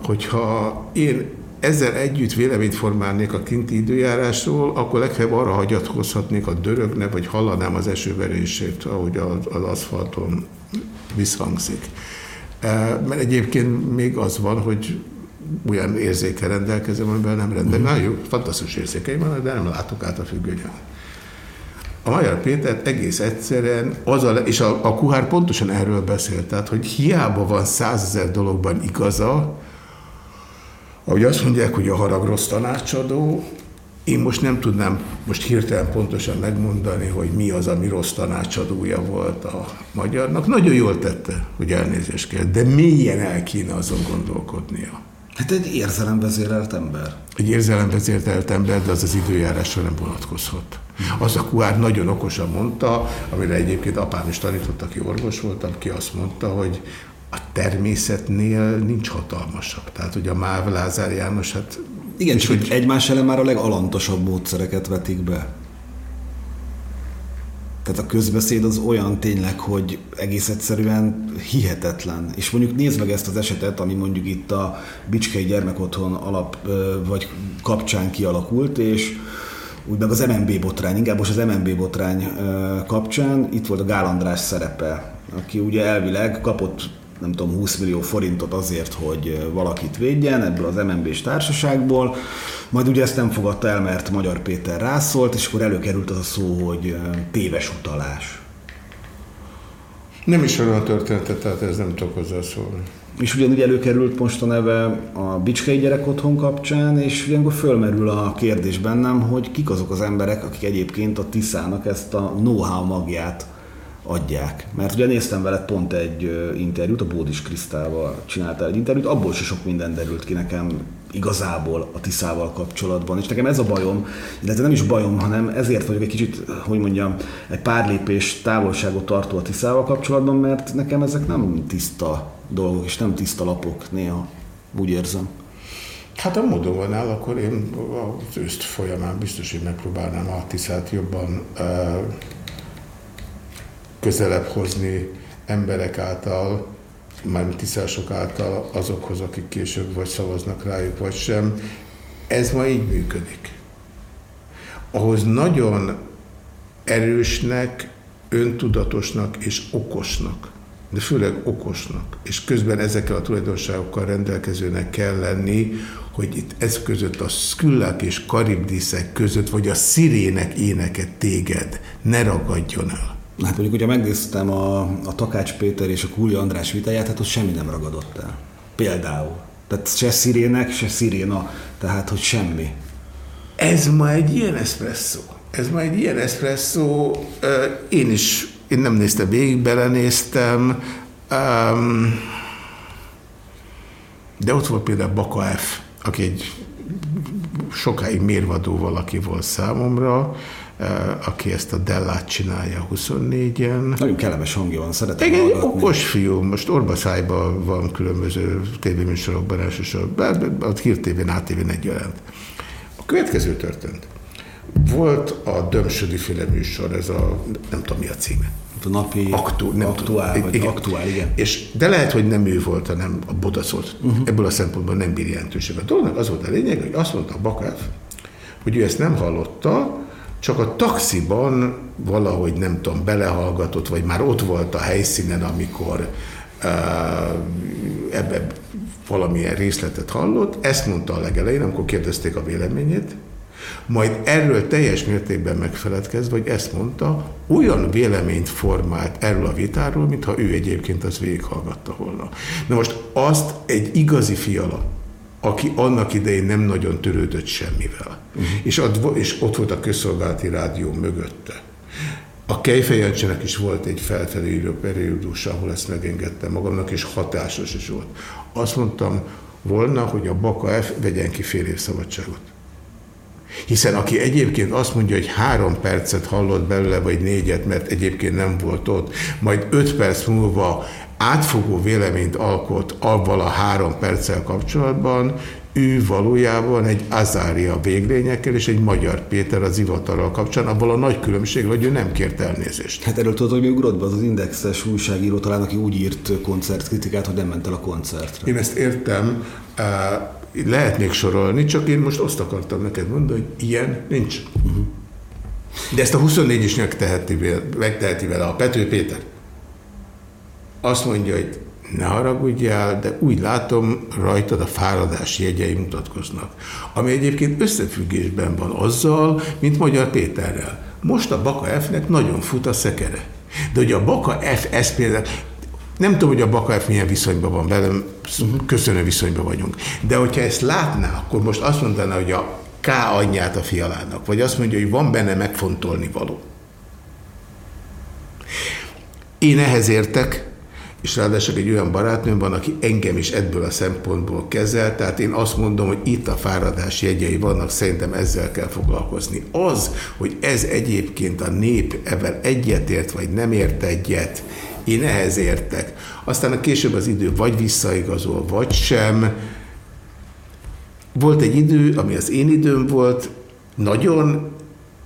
Hogyha én ezzel együtt véleményt formálnék a kinti időjárásról, akkor legfeljebb arra hagyatkozhatnék a dörögne, vagy hallanám az esőverését, ahogy az, az aszfalton visszhangzik. E, mert egyébként még az van, hogy olyan érzékel rendelkezem, amivel nem rendelkezem. Mm. jó, fantasztikus érzékeim van, de nem látok át a függönyön. A Magyar Péter egész egyszerűen, az a, és a, a Kuhár pontosan erről beszélt, tehát, hogy hiába van százezer dologban igaza, ahogy azt mondják, hogy a harag rossz tanácsadó, én most nem tudnám most hirtelen pontosan megmondani, hogy mi az, ami rossz tanácsadója volt a magyarnak. Nagyon jól tette, hogy elnézést kell, de mélyen el kéne azon gondolkodnia. Hát egy érzelemvezérelt ember. Egy érzelemvezérelt ember, de az az időjárásra nem vonatkozhat. Az a kuár nagyon okosan mondta, amire egyébként apám is tanított, aki orvos volt, aki azt mondta, hogy a természetnél nincs hatalmasabb. Tehát, hogy a Máv Lázár János, hát... Igen, és hogy egymás ellen már a legalantosabb módszereket vetik be. Tehát a közbeszéd az olyan tényleg, hogy egész egyszerűen hihetetlen. És mondjuk nézd meg ezt az esetet, ami mondjuk itt a Bicskei Gyermekotthon alap vagy kapcsán kialakult, és úgy meg az MNB botrány, inkább most az MNB botrány kapcsán itt volt a Gál András szerepe, aki ugye elvileg kapott nem tudom, 20 millió forintot azért, hogy valakit védjen ebből az MNB-s társaságból, majd ugye ezt nem fogadta el, mert Magyar Péter rászólt, és akkor előkerült az a szó, hogy téves utalás. Nem is arra a történetet, tehát ez nem tudok hozzászólni. És ugyanúgy előkerült most a neve a Bicskei Gyerek Otthon kapcsán, és ugyankor fölmerül a kérdés bennem, hogy kik azok az emberek, akik egyébként a Tiszának ezt a know-how magját adják. Mert ugye néztem veled pont egy interjút, a Bódis Krisztával csináltál egy interjút, abból se sok minden derült ki nekem igazából a Tiszával kapcsolatban. És nekem ez a bajom, illetve nem is bajom, hanem ezért vagyok egy kicsit, hogy mondjam, egy pár lépés távolságot tartó a Tiszával kapcsolatban, mert nekem ezek nem tiszta dolgok, és nem tiszta lapok néha, úgy érzem. Hát a módon áll, akkor én az őszt folyamán biztos, hogy megpróbálnám a Tiszát jobban közelebb hozni emberek által, mármint tisztások által azokhoz, akik később vagy szavaznak rájuk, vagy sem. Ez ma így működik. Ahhoz nagyon erősnek, öntudatosnak és okosnak, de főleg okosnak, és közben ezekkel a tulajdonságokkal rendelkezőnek kell lenni, hogy itt ez között a szküllák és karibdiszek között, vagy a szirének éneket téged ne ragadjon el. Hát mondjuk, hogyha megnéztem a, a Takács Péter és a Kúli András vitáját, hát ott semmi nem ragadott el. Például. Tehát se szirének, se sziréna, tehát hogy semmi. Ez ma egy ilyen eszpresszó. Ez ma egy ilyen eszpresszó. Én is, én nem néztem végig, belenéztem. De ott volt például Baka F, aki egy sokáig mérvadó valaki volt számomra, aki ezt a Dellát csinálja 24-en. Nagyon kellemes hangja van, szeretem Igen, hallgatni. okos fiú, most orbaszájban van különböző tévéműsorokban elsősorban, a Hír tévén, ATV-n egyaránt. A következő történt. Volt a Dömsödi féle műsor, ez a, nem tudom mi a címe. A napi Aktu, nem aktuál, vagy igen. aktuál, igen. És, de lehet, hogy nem ő volt, hanem a Bodacolt. Uh-huh. Ebből a szempontból nem bír jelentőség. A dolognak az volt a lényeg, hogy azt mondta a Bakáv, hogy ő ezt nem hallotta, csak a taxiban valahogy nem tudom, belehallgatott, vagy már ott volt a helyszínen, amikor uh, ebbe valamilyen részletet hallott, ezt mondta a legelején, amikor kérdezték a véleményét, majd erről teljes mértékben megfeledkezve, hogy ezt mondta, olyan véleményt formált erről a vitáról, mintha ő egyébként az végighallgatta volna. Na most azt egy igazi fiala, aki annak idején nem nagyon törődött semmivel. Uh-huh. És, ott, és ott volt a közszolgálati rádió mögötte. A Kejfejancsenek is volt egy felfelé periódus, ahol ezt megengedtem magamnak, és hatásos is volt. Azt mondtam volna, hogy a Baka F vegyen ki fél év szabadságot. Hiszen aki egyébként azt mondja, hogy három percet hallott belőle, vagy négyet, mert egyébként nem volt ott, majd öt perc múlva átfogó véleményt alkot avval a három perccel kapcsolatban, ő valójában egy Azária véglényekkel és egy Magyar Péter az ivatarral kapcsán, abból a nagy különbség, hogy ő nem kért elnézést. Hát erről tudod, hogy mi ugrott be az, az indexes újságíró talán, aki úgy írt koncertkritikát, hogy nem ment el a koncertre. Én ezt értem, lehet még sorolni, csak én most azt akartam neked mondani, hogy ilyen nincs. Uh-huh. De ezt a 24 is megteheti vele a Pető Péter azt mondja, hogy ne haragudjál, de úgy látom, rajtad a fáradás jegyei mutatkoznak. Ami egyébként összefüggésben van azzal, mint Magyar Péterrel. Most a Baka F-nek nagyon fut a szekere. De hogy a Baka F, ez például, nem tudom, hogy a Baka F milyen viszonyban van velem, köszönő viszonyban vagyunk. De hogyha ezt látná, akkor most azt mondaná, hogy a K anyját a fialának, vagy azt mondja, hogy van benne megfontolni való. Én ehhez értek, és ráadásul egy olyan barátnőm van, aki engem is ebből a szempontból kezel, tehát én azt mondom, hogy itt a fáradás jegyei vannak, szerintem ezzel kell foglalkozni. Az, hogy ez egyébként a nép ebben egyetért, vagy nem ért egyet, én ehhez értek. Aztán a később az idő vagy visszaigazol, vagy sem. Volt egy idő, ami az én időm volt, nagyon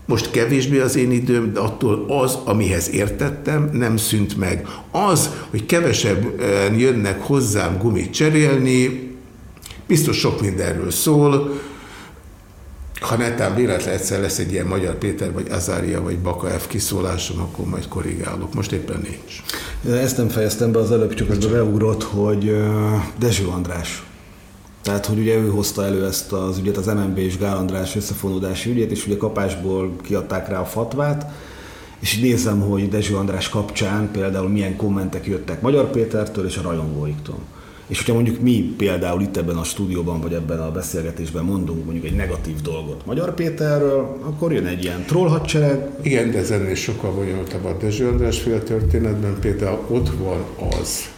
most kevésbé az én időm, de attól az, amihez értettem, nem szűnt meg. Az, hogy kevesebb jönnek hozzám gumit cserélni, biztos sok mindenről szól. Ha netán véletlen egyszer lesz egy ilyen Magyar Péter, vagy Azária, vagy Baka F kiszólásom, akkor majd korrigálok. Most éppen nincs. Ezt nem fejeztem be az előbb, csak az beugrott, hogy Dezső András tehát, hogy ugye ő hozta elő ezt az ügyet, az MNB és Gál András összefonódási ügyét, és ugye kapásból kiadták rá a fatvát, és nézem, hogy Dezső András kapcsán például milyen kommentek jöttek Magyar Pétertől és a rajongóiktól. És hogyha mondjuk mi például itt ebben a stúdióban, vagy ebben a beszélgetésben mondunk mondjuk egy negatív dolgot Magyar Péterről, akkor jön egy ilyen troll hadsereg. Igen, de ez ennél sokkal bonyolultabb a Dezső András fél történetben. Például ott van az,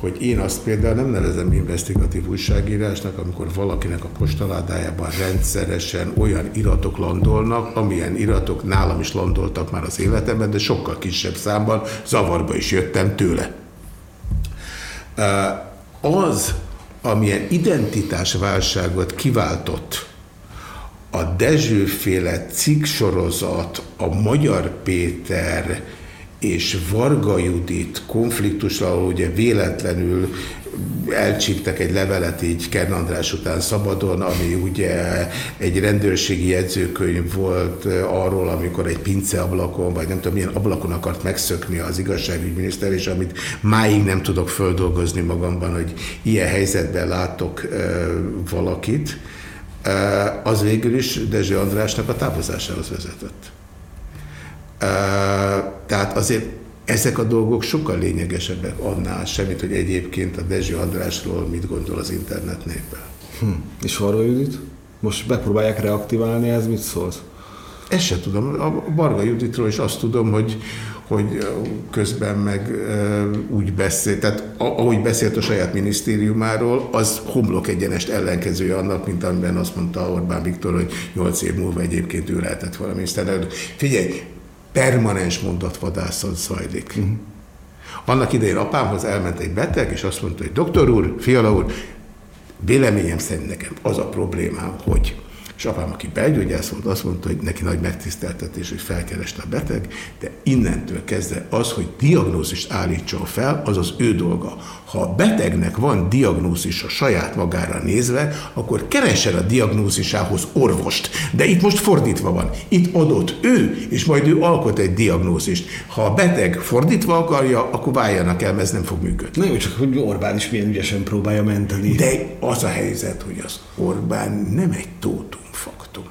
hogy én azt például nem nevezem investigatív újságírásnak, amikor valakinek a postaládájában rendszeresen olyan iratok landolnak, amilyen iratok nálam is landoltak már az életemben, de sokkal kisebb számban, zavarba is jöttem tőle. Az, amilyen identitásválságot kiváltott a Dezsőféle cikksorozat, a Magyar Péter és Varga Judit konfliktusra, ugye véletlenül elcsíptek egy levelet így Kern András után szabadon, ami ugye egy rendőrségi jegyzőkönyv volt arról, amikor egy pinceablakon, vagy nem tudom milyen ablakon akart megszökni az igazságügyminiszter, és amit máig nem tudok földolgozni magamban, hogy ilyen helyzetben látok valakit, az végül is Dezső Andrásnak a távozásához vezetett. Tehát azért ezek a dolgok sokkal lényegesebbek annál semmit, hogy egyébként a Dezső Andrásról mit gondol az internet népe. Hm. És Varga Judit? Most megpróbálják reaktiválni, ez mit szólsz? Ezt se tudom. A Varga Juditról is azt tudom, hogy, hogy közben meg úgy beszélt, tehát ahogy beszélt a saját minisztériumáról, az homlok egyenest ellenkezője annak, mint amiben azt mondta Orbán Viktor, hogy nyolc év múlva egyébként ő lehetett valami. Figyelj, permanens mondatvadászat zajlik. Uh-huh. Annak idején apámhoz elment egy beteg, és azt mondta, hogy doktor úr, fiala úr, véleményem szerint nekem az a problémám, hogy és apám, aki belgyógyász volt, azt mondta, hogy neki nagy megtiszteltetés, hogy felkereste a beteg, de innentől kezdve az, hogy diagnózist állítson fel, az az ő dolga. Ha a betegnek van diagnózis a saját magára nézve, akkor keressen a diagnózisához orvost. De itt most fordítva van. Itt adott ő, és majd ő alkot egy diagnózist. Ha a beteg fordítva akarja, akkor váljanak el, mert ez nem fog működni. Na jó, csak hogy Orbán is milyen ügyesen próbálja menteni. De az a helyzet, hogy az Orbán nem egy tótum faktum.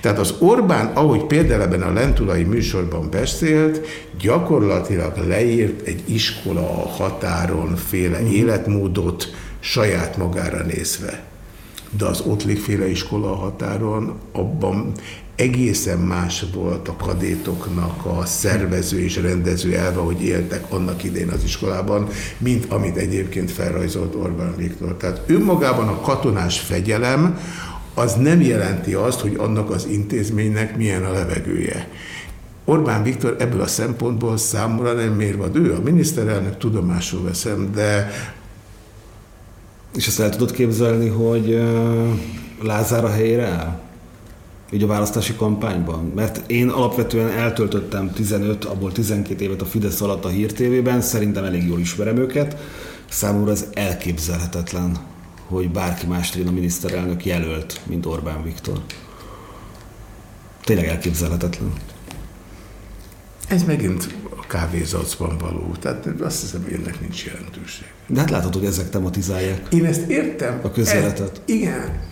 Tehát az Orbán, ahogy például ebben a lentulai műsorban beszélt, gyakorlatilag leírt egy iskola a határon féle mm. életmódot saját magára nézve. De az Ottlik féle iskola a határon, abban egészen más volt a kadétoknak a szervező és rendező elve, hogy éltek annak idén az iskolában, mint amit egyébként felrajzolt Orbán Viktor. Tehát önmagában a katonás fegyelem, az nem jelenti azt, hogy annak az intézménynek milyen a levegője. Orbán Viktor ebből a szempontból számomra nem mérvad. Ő a miniszterelnök, tudomásul veszem, de... És azt el tudod képzelni, hogy Lázár a helyére áll? Így a választási kampányban? Mert én alapvetően eltöltöttem 15, abból 12 évet a Fidesz alatt a Hír TV-ben, szerintem elég jól ismerem őket. Számomra ez elképzelhetetlen, hogy bárki más legyen a miniszterelnök jelölt, mint Orbán Viktor. Tényleg elképzelhetetlen. Ez megint a kávézacban való, tehát azt hiszem, hogy ennek nincs jelentőség. De hát látod, hogy ezek tematizálják. Én ezt értem. A közéletet. Ez, igen.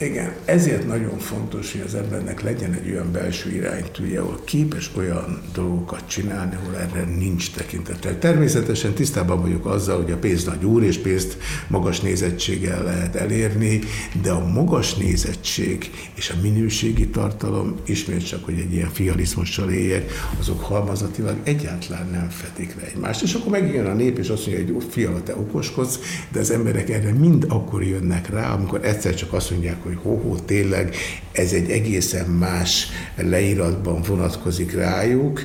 Igen, ezért nagyon fontos, hogy az embernek legyen egy olyan belső iránytűje, ahol képes olyan dolgokat csinálni, ahol erre nincs tekintettel. Természetesen tisztában vagyok azzal, hogy a pénz nagy úr, és pénzt magas nézettséggel lehet elérni, de a magas nézettség és a minőségi tartalom, ismét csak, hogy egy ilyen fializmussal éljek, azok halmazatilag egyáltalán nem fedik le egymást. És akkor megjön a nép, és azt mondja, hogy fiala, te okoskodsz, de az emberek erre mind akkor jönnek rá, amikor egyszer csak azt mondják, hogy ho-ho, tényleg ez egy egészen más leíratban vonatkozik rájuk,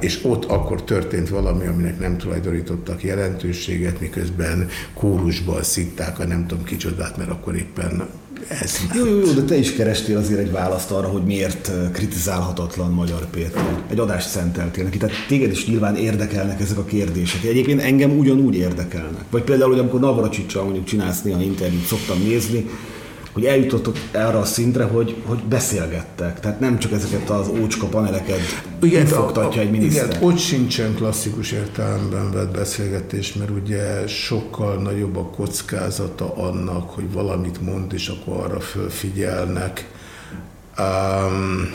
és ott akkor történt valami, aminek nem tulajdonítottak jelentőséget, miközben kórusban szitták a nem tudom kicsodát, mert akkor éppen ez jó, jó, jó, de te is kerestél azért egy választ arra, hogy miért kritizálhatatlan Magyar Péter. Egy adást szenteltél neki, tehát téged is nyilván érdekelnek ezek a kérdések. Egyébként engem ugyanúgy érdekelnek. Vagy például, hogy amikor Navracsicsal mondjuk csinálsz néha interjút, szoktam nézni, hogy eljutottok erre a szintre, hogy, hogy beszélgettek. Tehát nem csak ezeket az ócska paneleket igen, fogtatja egy miniszter. Igen, ott sincsen klasszikus értelemben vett beszélgetés, mert ugye sokkal nagyobb a kockázata annak, hogy valamit mond, és akkor arra fölfigyelnek. Um,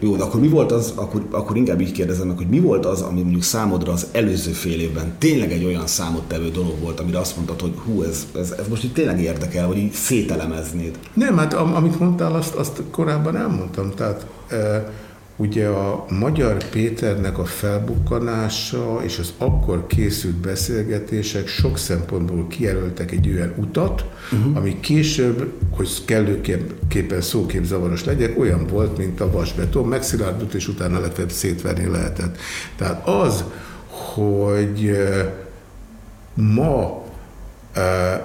jó, de akkor mi volt az, akkor, akkor inkább így kérdezem meg, hogy mi volt az, ami mondjuk számodra az előző fél évben tényleg egy olyan számottevő dolog volt, amire azt mondtad, hogy hú, ez, ez, ez most itt tényleg érdekel, vagy így szételemeznéd? Nem, hát am, amit mondtál, azt, azt korábban elmondtam. Tehát e, Ugye a Magyar Péternek a felbukkanása és az akkor készült beszélgetések sok szempontból kijelöltek egy olyan utat, uh-huh. ami később, hogy kellőképpen szóképzavaros legyek, olyan volt, mint a vasbeton, megszilárdult, és utána legfeljebb szétverni lehetett. Tehát az, hogy ma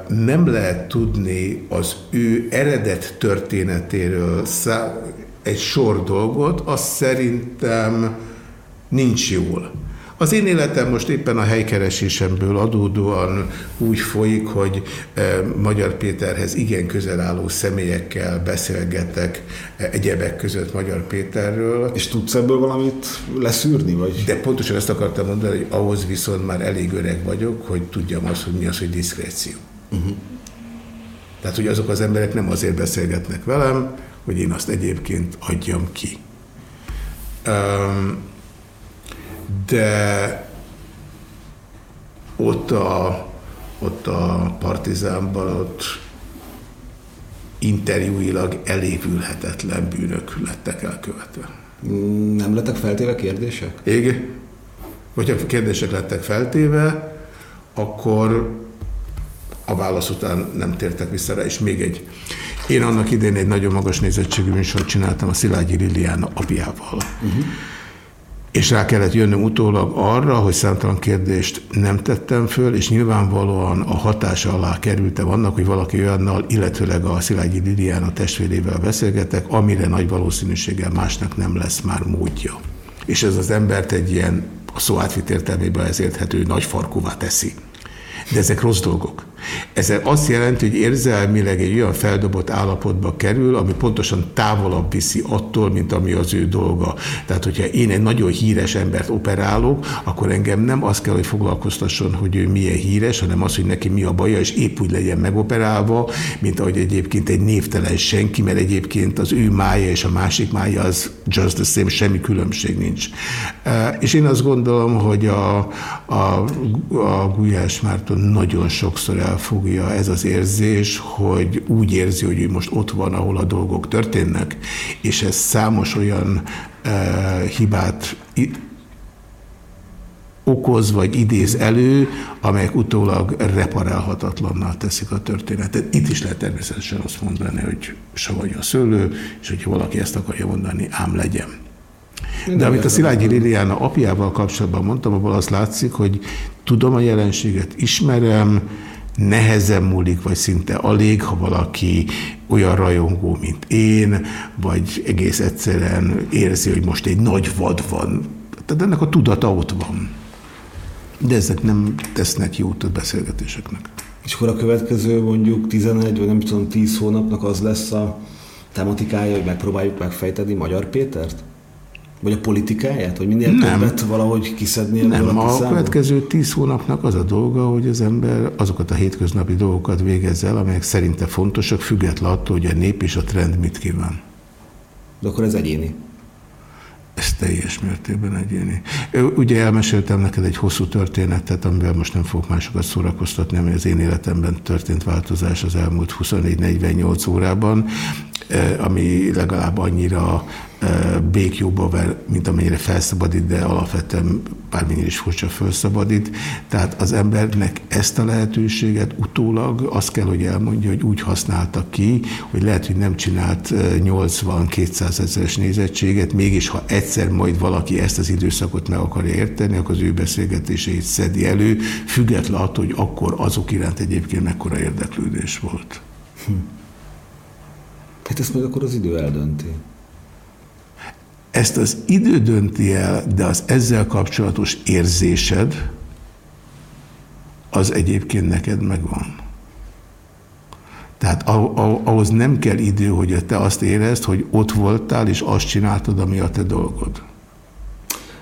nem lehet tudni az ő eredet történetéről egy sor dolgot, az szerintem nincs jól. Az én életem most éppen a helykeresésemből adódóan úgy folyik, hogy eh, Magyar Péterhez igen közel álló személyekkel beszélgetek eh, egyebek között Magyar Péterről. És tudsz ebből valamit leszűrni? Vagy? De pontosan ezt akartam mondani, hogy ahhoz viszont már elég öreg vagyok, hogy tudjam azt, hogy mi az, hogy diszkréció. Uh-huh. Tehát, hogy azok az emberek nem azért beszélgetnek velem, hogy én azt egyébként adjam ki. De ott a, ott a partizánban ott interjúilag elévülhetetlen bűnök lettek elkövetve. Nem lettek feltéve kérdések? Igen. Vagy ha kérdések lettek feltéve, akkor a válasz után nem tértek vissza rá, és még egy. Én annak idén egy nagyon magas nézettségű műsort csináltam a Szilágyi Liliana apjával. Uh-huh és rá kellett jönnöm utólag arra, hogy számtalan kérdést nem tettem föl, és nyilvánvalóan a hatása alá kerültem annak, hogy valaki olyannal, illetőleg a Szilágyi Lidián a testvérével beszélgetek, amire nagy valószínűséggel másnak nem lesz már módja. És ez az embert egy ilyen, a szó átvit értelmében ez érthető, nagy farkúvá teszi. De ezek rossz dolgok. Ez azt jelenti, hogy érzelmileg egy olyan feldobott állapotba kerül, ami pontosan távolabb viszi attól, mint ami az ő dolga. Tehát, hogyha én egy nagyon híres embert operálok, akkor engem nem az kell, hogy foglalkoztasson, hogy ő milyen híres, hanem az, hogy neki mi a baja, és épp úgy legyen megoperálva, mint ahogy egyébként egy névtelen senki, mert egyébként az ő mája és a másik mája az just the same, semmi különbség nincs. És én azt gondolom, hogy a, a, a Gulyás Márton nagyon sokszor el elfogja ez az érzés, hogy úgy érzi, hogy ő most ott van, ahol a dolgok történnek, és ez számos olyan uh, hibát okoz vagy idéz elő, amelyek utólag reparálhatatlanná teszik a történetet. Itt is lehet természetesen azt mondani, hogy savany a szőlő, és hogyha valaki ezt akarja mondani, ám legyen. De amit a Szilágyi Liliana apjával kapcsolatban mondtam, abból az látszik, hogy tudom a jelenséget, ismerem, nehezen múlik, vagy szinte alig, ha valaki olyan rajongó, mint én, vagy egész egyszerűen érzi, hogy most egy nagy vad van. Tehát ennek a tudata ott van. De ezek nem tesznek jót a beszélgetéseknek. És akkor a következő mondjuk 11 vagy nem tudom 10 hónapnak az lesz a tematikája, hogy megpróbáljuk megfejteni Magyar Pétert? Vagy a politikáját? Vagy minél nem. többet valahogy kiszedni Nem, a, a következő tíz hónapnak az a dolga, hogy az ember azokat a hétköznapi dolgokat végezze el, amelyek szerinte fontosak, független attól, hogy a nép és a trend mit kíván. De akkor ez egyéni. Ez teljes mértékben egyéni. Ugye elmeséltem neked egy hosszú történetet, amivel most nem fogok másokat szórakoztatni, ami az én életemben történt változás az elmúlt 24-48 órában, ami legalább annyira békjóba ver, mint amennyire felszabadít, de alapvetően bármennyire is furcsa felszabadít. Tehát az embernek ezt a lehetőséget utólag azt kell, hogy elmondja, hogy úgy használta ki, hogy lehet, hogy nem csinált 80-200 ezeres nézettséget, mégis ha egyszer majd valaki ezt az időszakot meg akarja érteni, akkor az ő beszélgetéseit szedi elő, független attól, hogy akkor azok iránt egyébként mekkora érdeklődés volt. Hm. Hát ezt meg akkor az idő eldönti. Ezt az idő dönti el, de az ezzel kapcsolatos érzésed, az egyébként neked megvan. Tehát ahhoz nem kell idő, hogy te azt érezd, hogy ott voltál, és azt csináltad, ami a te dolgod.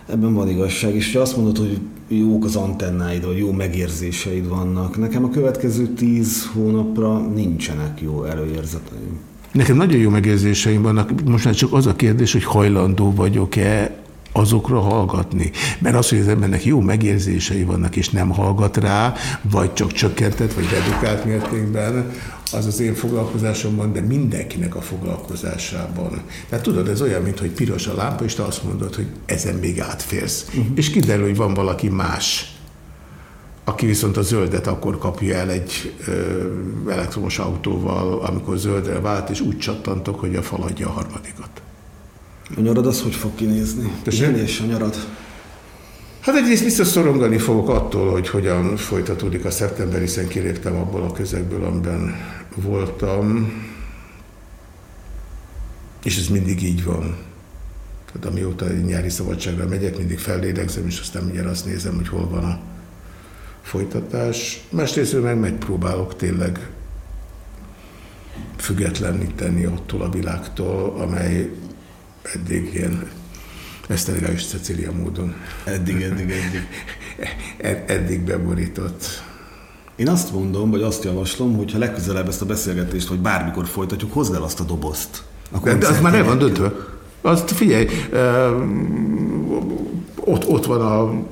Ebben van igazság, és azt mondod, hogy jók az antennáid, vagy jó megérzéseid vannak. Nekem a következő tíz hónapra nincsenek jó előérzeteim. Nekem nagyon jó megérzéseim vannak, most már csak az a kérdés, hogy hajlandó vagyok-e azokra hallgatni. Mert az, hogy az embernek jó megérzései vannak, és nem hallgat rá, vagy csak csökkentett, vagy redukált mértékben, az az én foglalkozásomban, de mindenkinek a foglalkozásában. Tehát tudod, ez olyan, mint hogy piros a lámpa, és te azt mondod, hogy ezen még átférsz. Uh mhm. -huh. És kiderül, hogy van valaki más, aki viszont a zöldet akkor kapja el egy ö, elektromos autóval, amikor zöldre vált, és úgy csattantok, hogy a fal adja a harmadikat. A nyarad az hogy fog kinézni? Igen, és a nyarad? Hát egyrészt biztos szorongani fogok attól, hogy hogyan folytatódik a szeptember, hiszen kiléptem abból a közegből, amiben voltam, és ez mindig így van. Tehát amióta nyári szabadságra megyek, mindig fellélegzem, és aztán mindjárt azt nézem, hogy hol van a folytatás. Másrészt meg megpróbálok tényleg függetleníteni attól a világtól, amely eddig ilyen eszterigális Cecília módon. Eddig, eddig, eddig. Ed, eddig beborított. Én azt mondom, vagy azt javaslom, hogy ha legközelebb ezt a beszélgetést, vagy bármikor folytatjuk, hozd el azt a dobozt. Akkor de, de az már el van döntve. Azt figyelj, uh, ott, ott van a,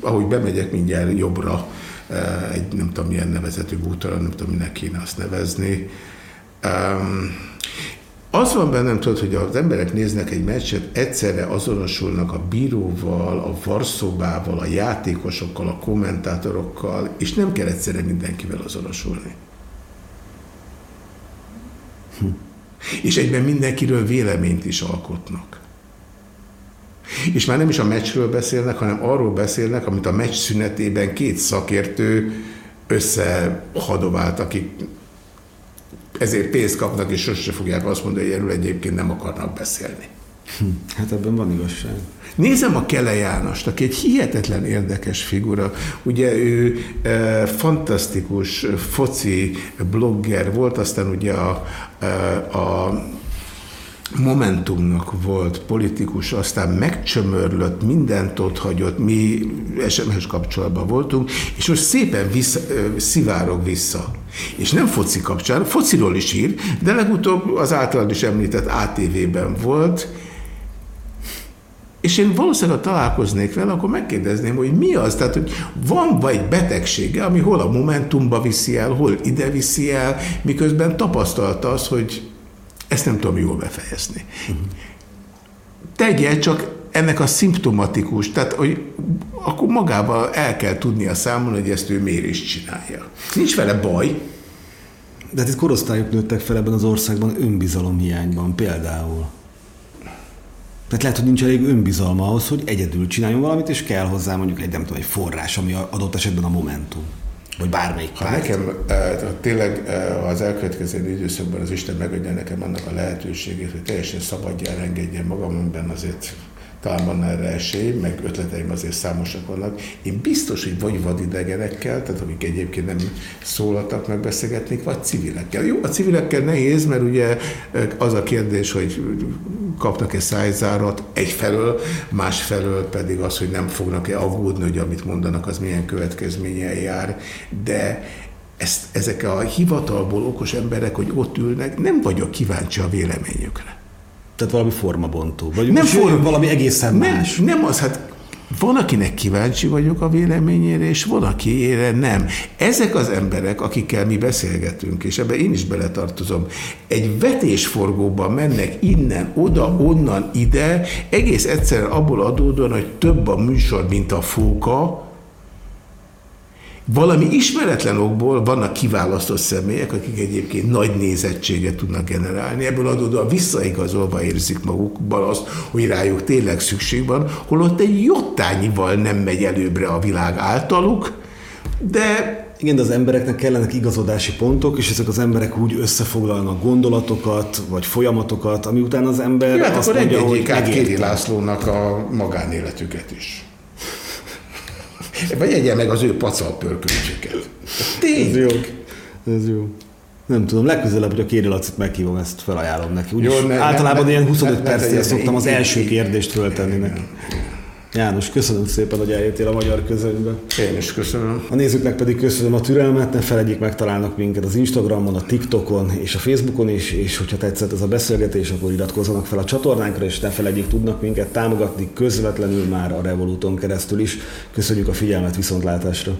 ahogy bemegyek mindjárt jobbra, uh, egy nem tudom milyen nevezetű úton, nem tudom, minek kéne azt nevezni. Um, az van bennem, tudod, hogy az emberek néznek egy meccset, egyszerre azonosulnak a bíróval, a varszobával, a játékosokkal, a kommentátorokkal, és nem kell egyszerre mindenkivel azonosulni. Hm. És egyben mindenkiről véleményt is alkotnak. És már nem is a meccsről beszélnek, hanem arról beszélnek, amit a meccs szünetében két szakértő összehadovált, akik ezért pénzt kapnak, és sosem fogják azt mondani, hogy erről egyébként nem akarnak beszélni. Hm, hát ebben van igazság. Nézem a Kele Jánost, aki egy hihetetlen érdekes figura. Ugye ő e, fantasztikus foci blogger volt, aztán ugye a, e, a Momentumnak volt politikus, aztán megcsömörlött, mindent ott hagyott, mi SMS kapcsolatban voltunk, és most szépen vissza, szivárog vissza. És nem foci kapcsán, fociról is ír, de legutóbb az általad is említett ATV-ben volt, és én valószínűleg, ha találkoznék vele, akkor megkérdezném, hogy mi az, tehát, hogy van vagy betegsége, ami hol a Momentumba viszi el, hol ide viszi el, miközben tapasztalta az, hogy ezt nem tudom jól befejezni. Tegye, csak ennek a szimptomatikus, tehát hogy akkor magával el kell tudnia számolni, hogy ezt ő miért is csinálja. Nincs vele baj. De hát itt korosztályok nőttek fel ebben az országban önbizalomhiányban például. Tehát lehet, hogy nincs elég önbizalma ahhoz, hogy egyedül csináljon valamit, és kell hozzá mondjuk egy, nem tudom, egy forrás, ami adott esetben a momentum. Vagy bármelyik ha párt. nekem e, tényleg az elkövetkező időszakban az Isten megadja nekem annak a lehetőségét, hogy teljesen szabadjára engedjen magam, amiben azért talán van erre esély, meg ötleteim azért számosak vannak. Én biztos, hogy vagy vadidegenekkel, tehát akik egyébként nem szólaltak meg beszélgetnék, vagy civilekkel. Jó, a civilekkel nehéz, mert ugye az a kérdés, hogy kapnak-e szájzárat egyfelől, másfelől pedig az, hogy nem fognak-e aggódni, hogy amit mondanak, az milyen következménnyel jár, de ezt, ezek a hivatalból okos emberek, hogy ott ülnek, nem vagyok kíváncsi a véleményükre. Tehát valami formabontó. Vagy nem forma, valami egészen nem, más. Nem az, hát van, akinek kíváncsi vagyok a véleményére, és van, akiére nem. Ezek az emberek, akikkel mi beszélgetünk, és ebbe én is beletartozom, egy vetésforgóban mennek innen, oda, onnan, ide, egész egyszerűen abból adódóan, hogy több a műsor, mint a fóka, valami ismeretlen okból vannak kiválasztott személyek, akik egyébként nagy nézettséget tudnak generálni. Ebből adódóan visszaigazolva érzik magukban azt, hogy rájuk tényleg szükség van, holott egy jottányival nem megy előbbre a világ általuk, de igen, de az embereknek kellenek igazodási pontok, és ezek az emberek úgy összefoglalnak gondolatokat, vagy folyamatokat, ami után az ember ja, hát azt akkor mondja, hogy át Kéri Lászlónak a magánéletüket is. Vagy egyen meg az ő pacal pörkölcsöket. Ez jó. Ez jó. Nem tudom, legközelebb, hogy a Kéri Lacit meghívom, ezt felajánlom neki. Úgy jó, ne, általában ne, ilyen 25 percnél szoktam az első kérdést föltenni neki. János, köszönöm szépen, hogy eljöttél a magyar közönybe. Én is köszönöm. A nézőknek pedig köszönöm a türelmet, ne felejtjék megtalálnak minket az Instagramon, a TikTokon és a Facebookon is, és hogyha tetszett ez a beszélgetés, akkor iratkozzanak fel a csatornánkra, és ne felejtjék tudnak minket támogatni közvetlenül már a Revoluton keresztül is. Köszönjük a figyelmet, viszontlátásra!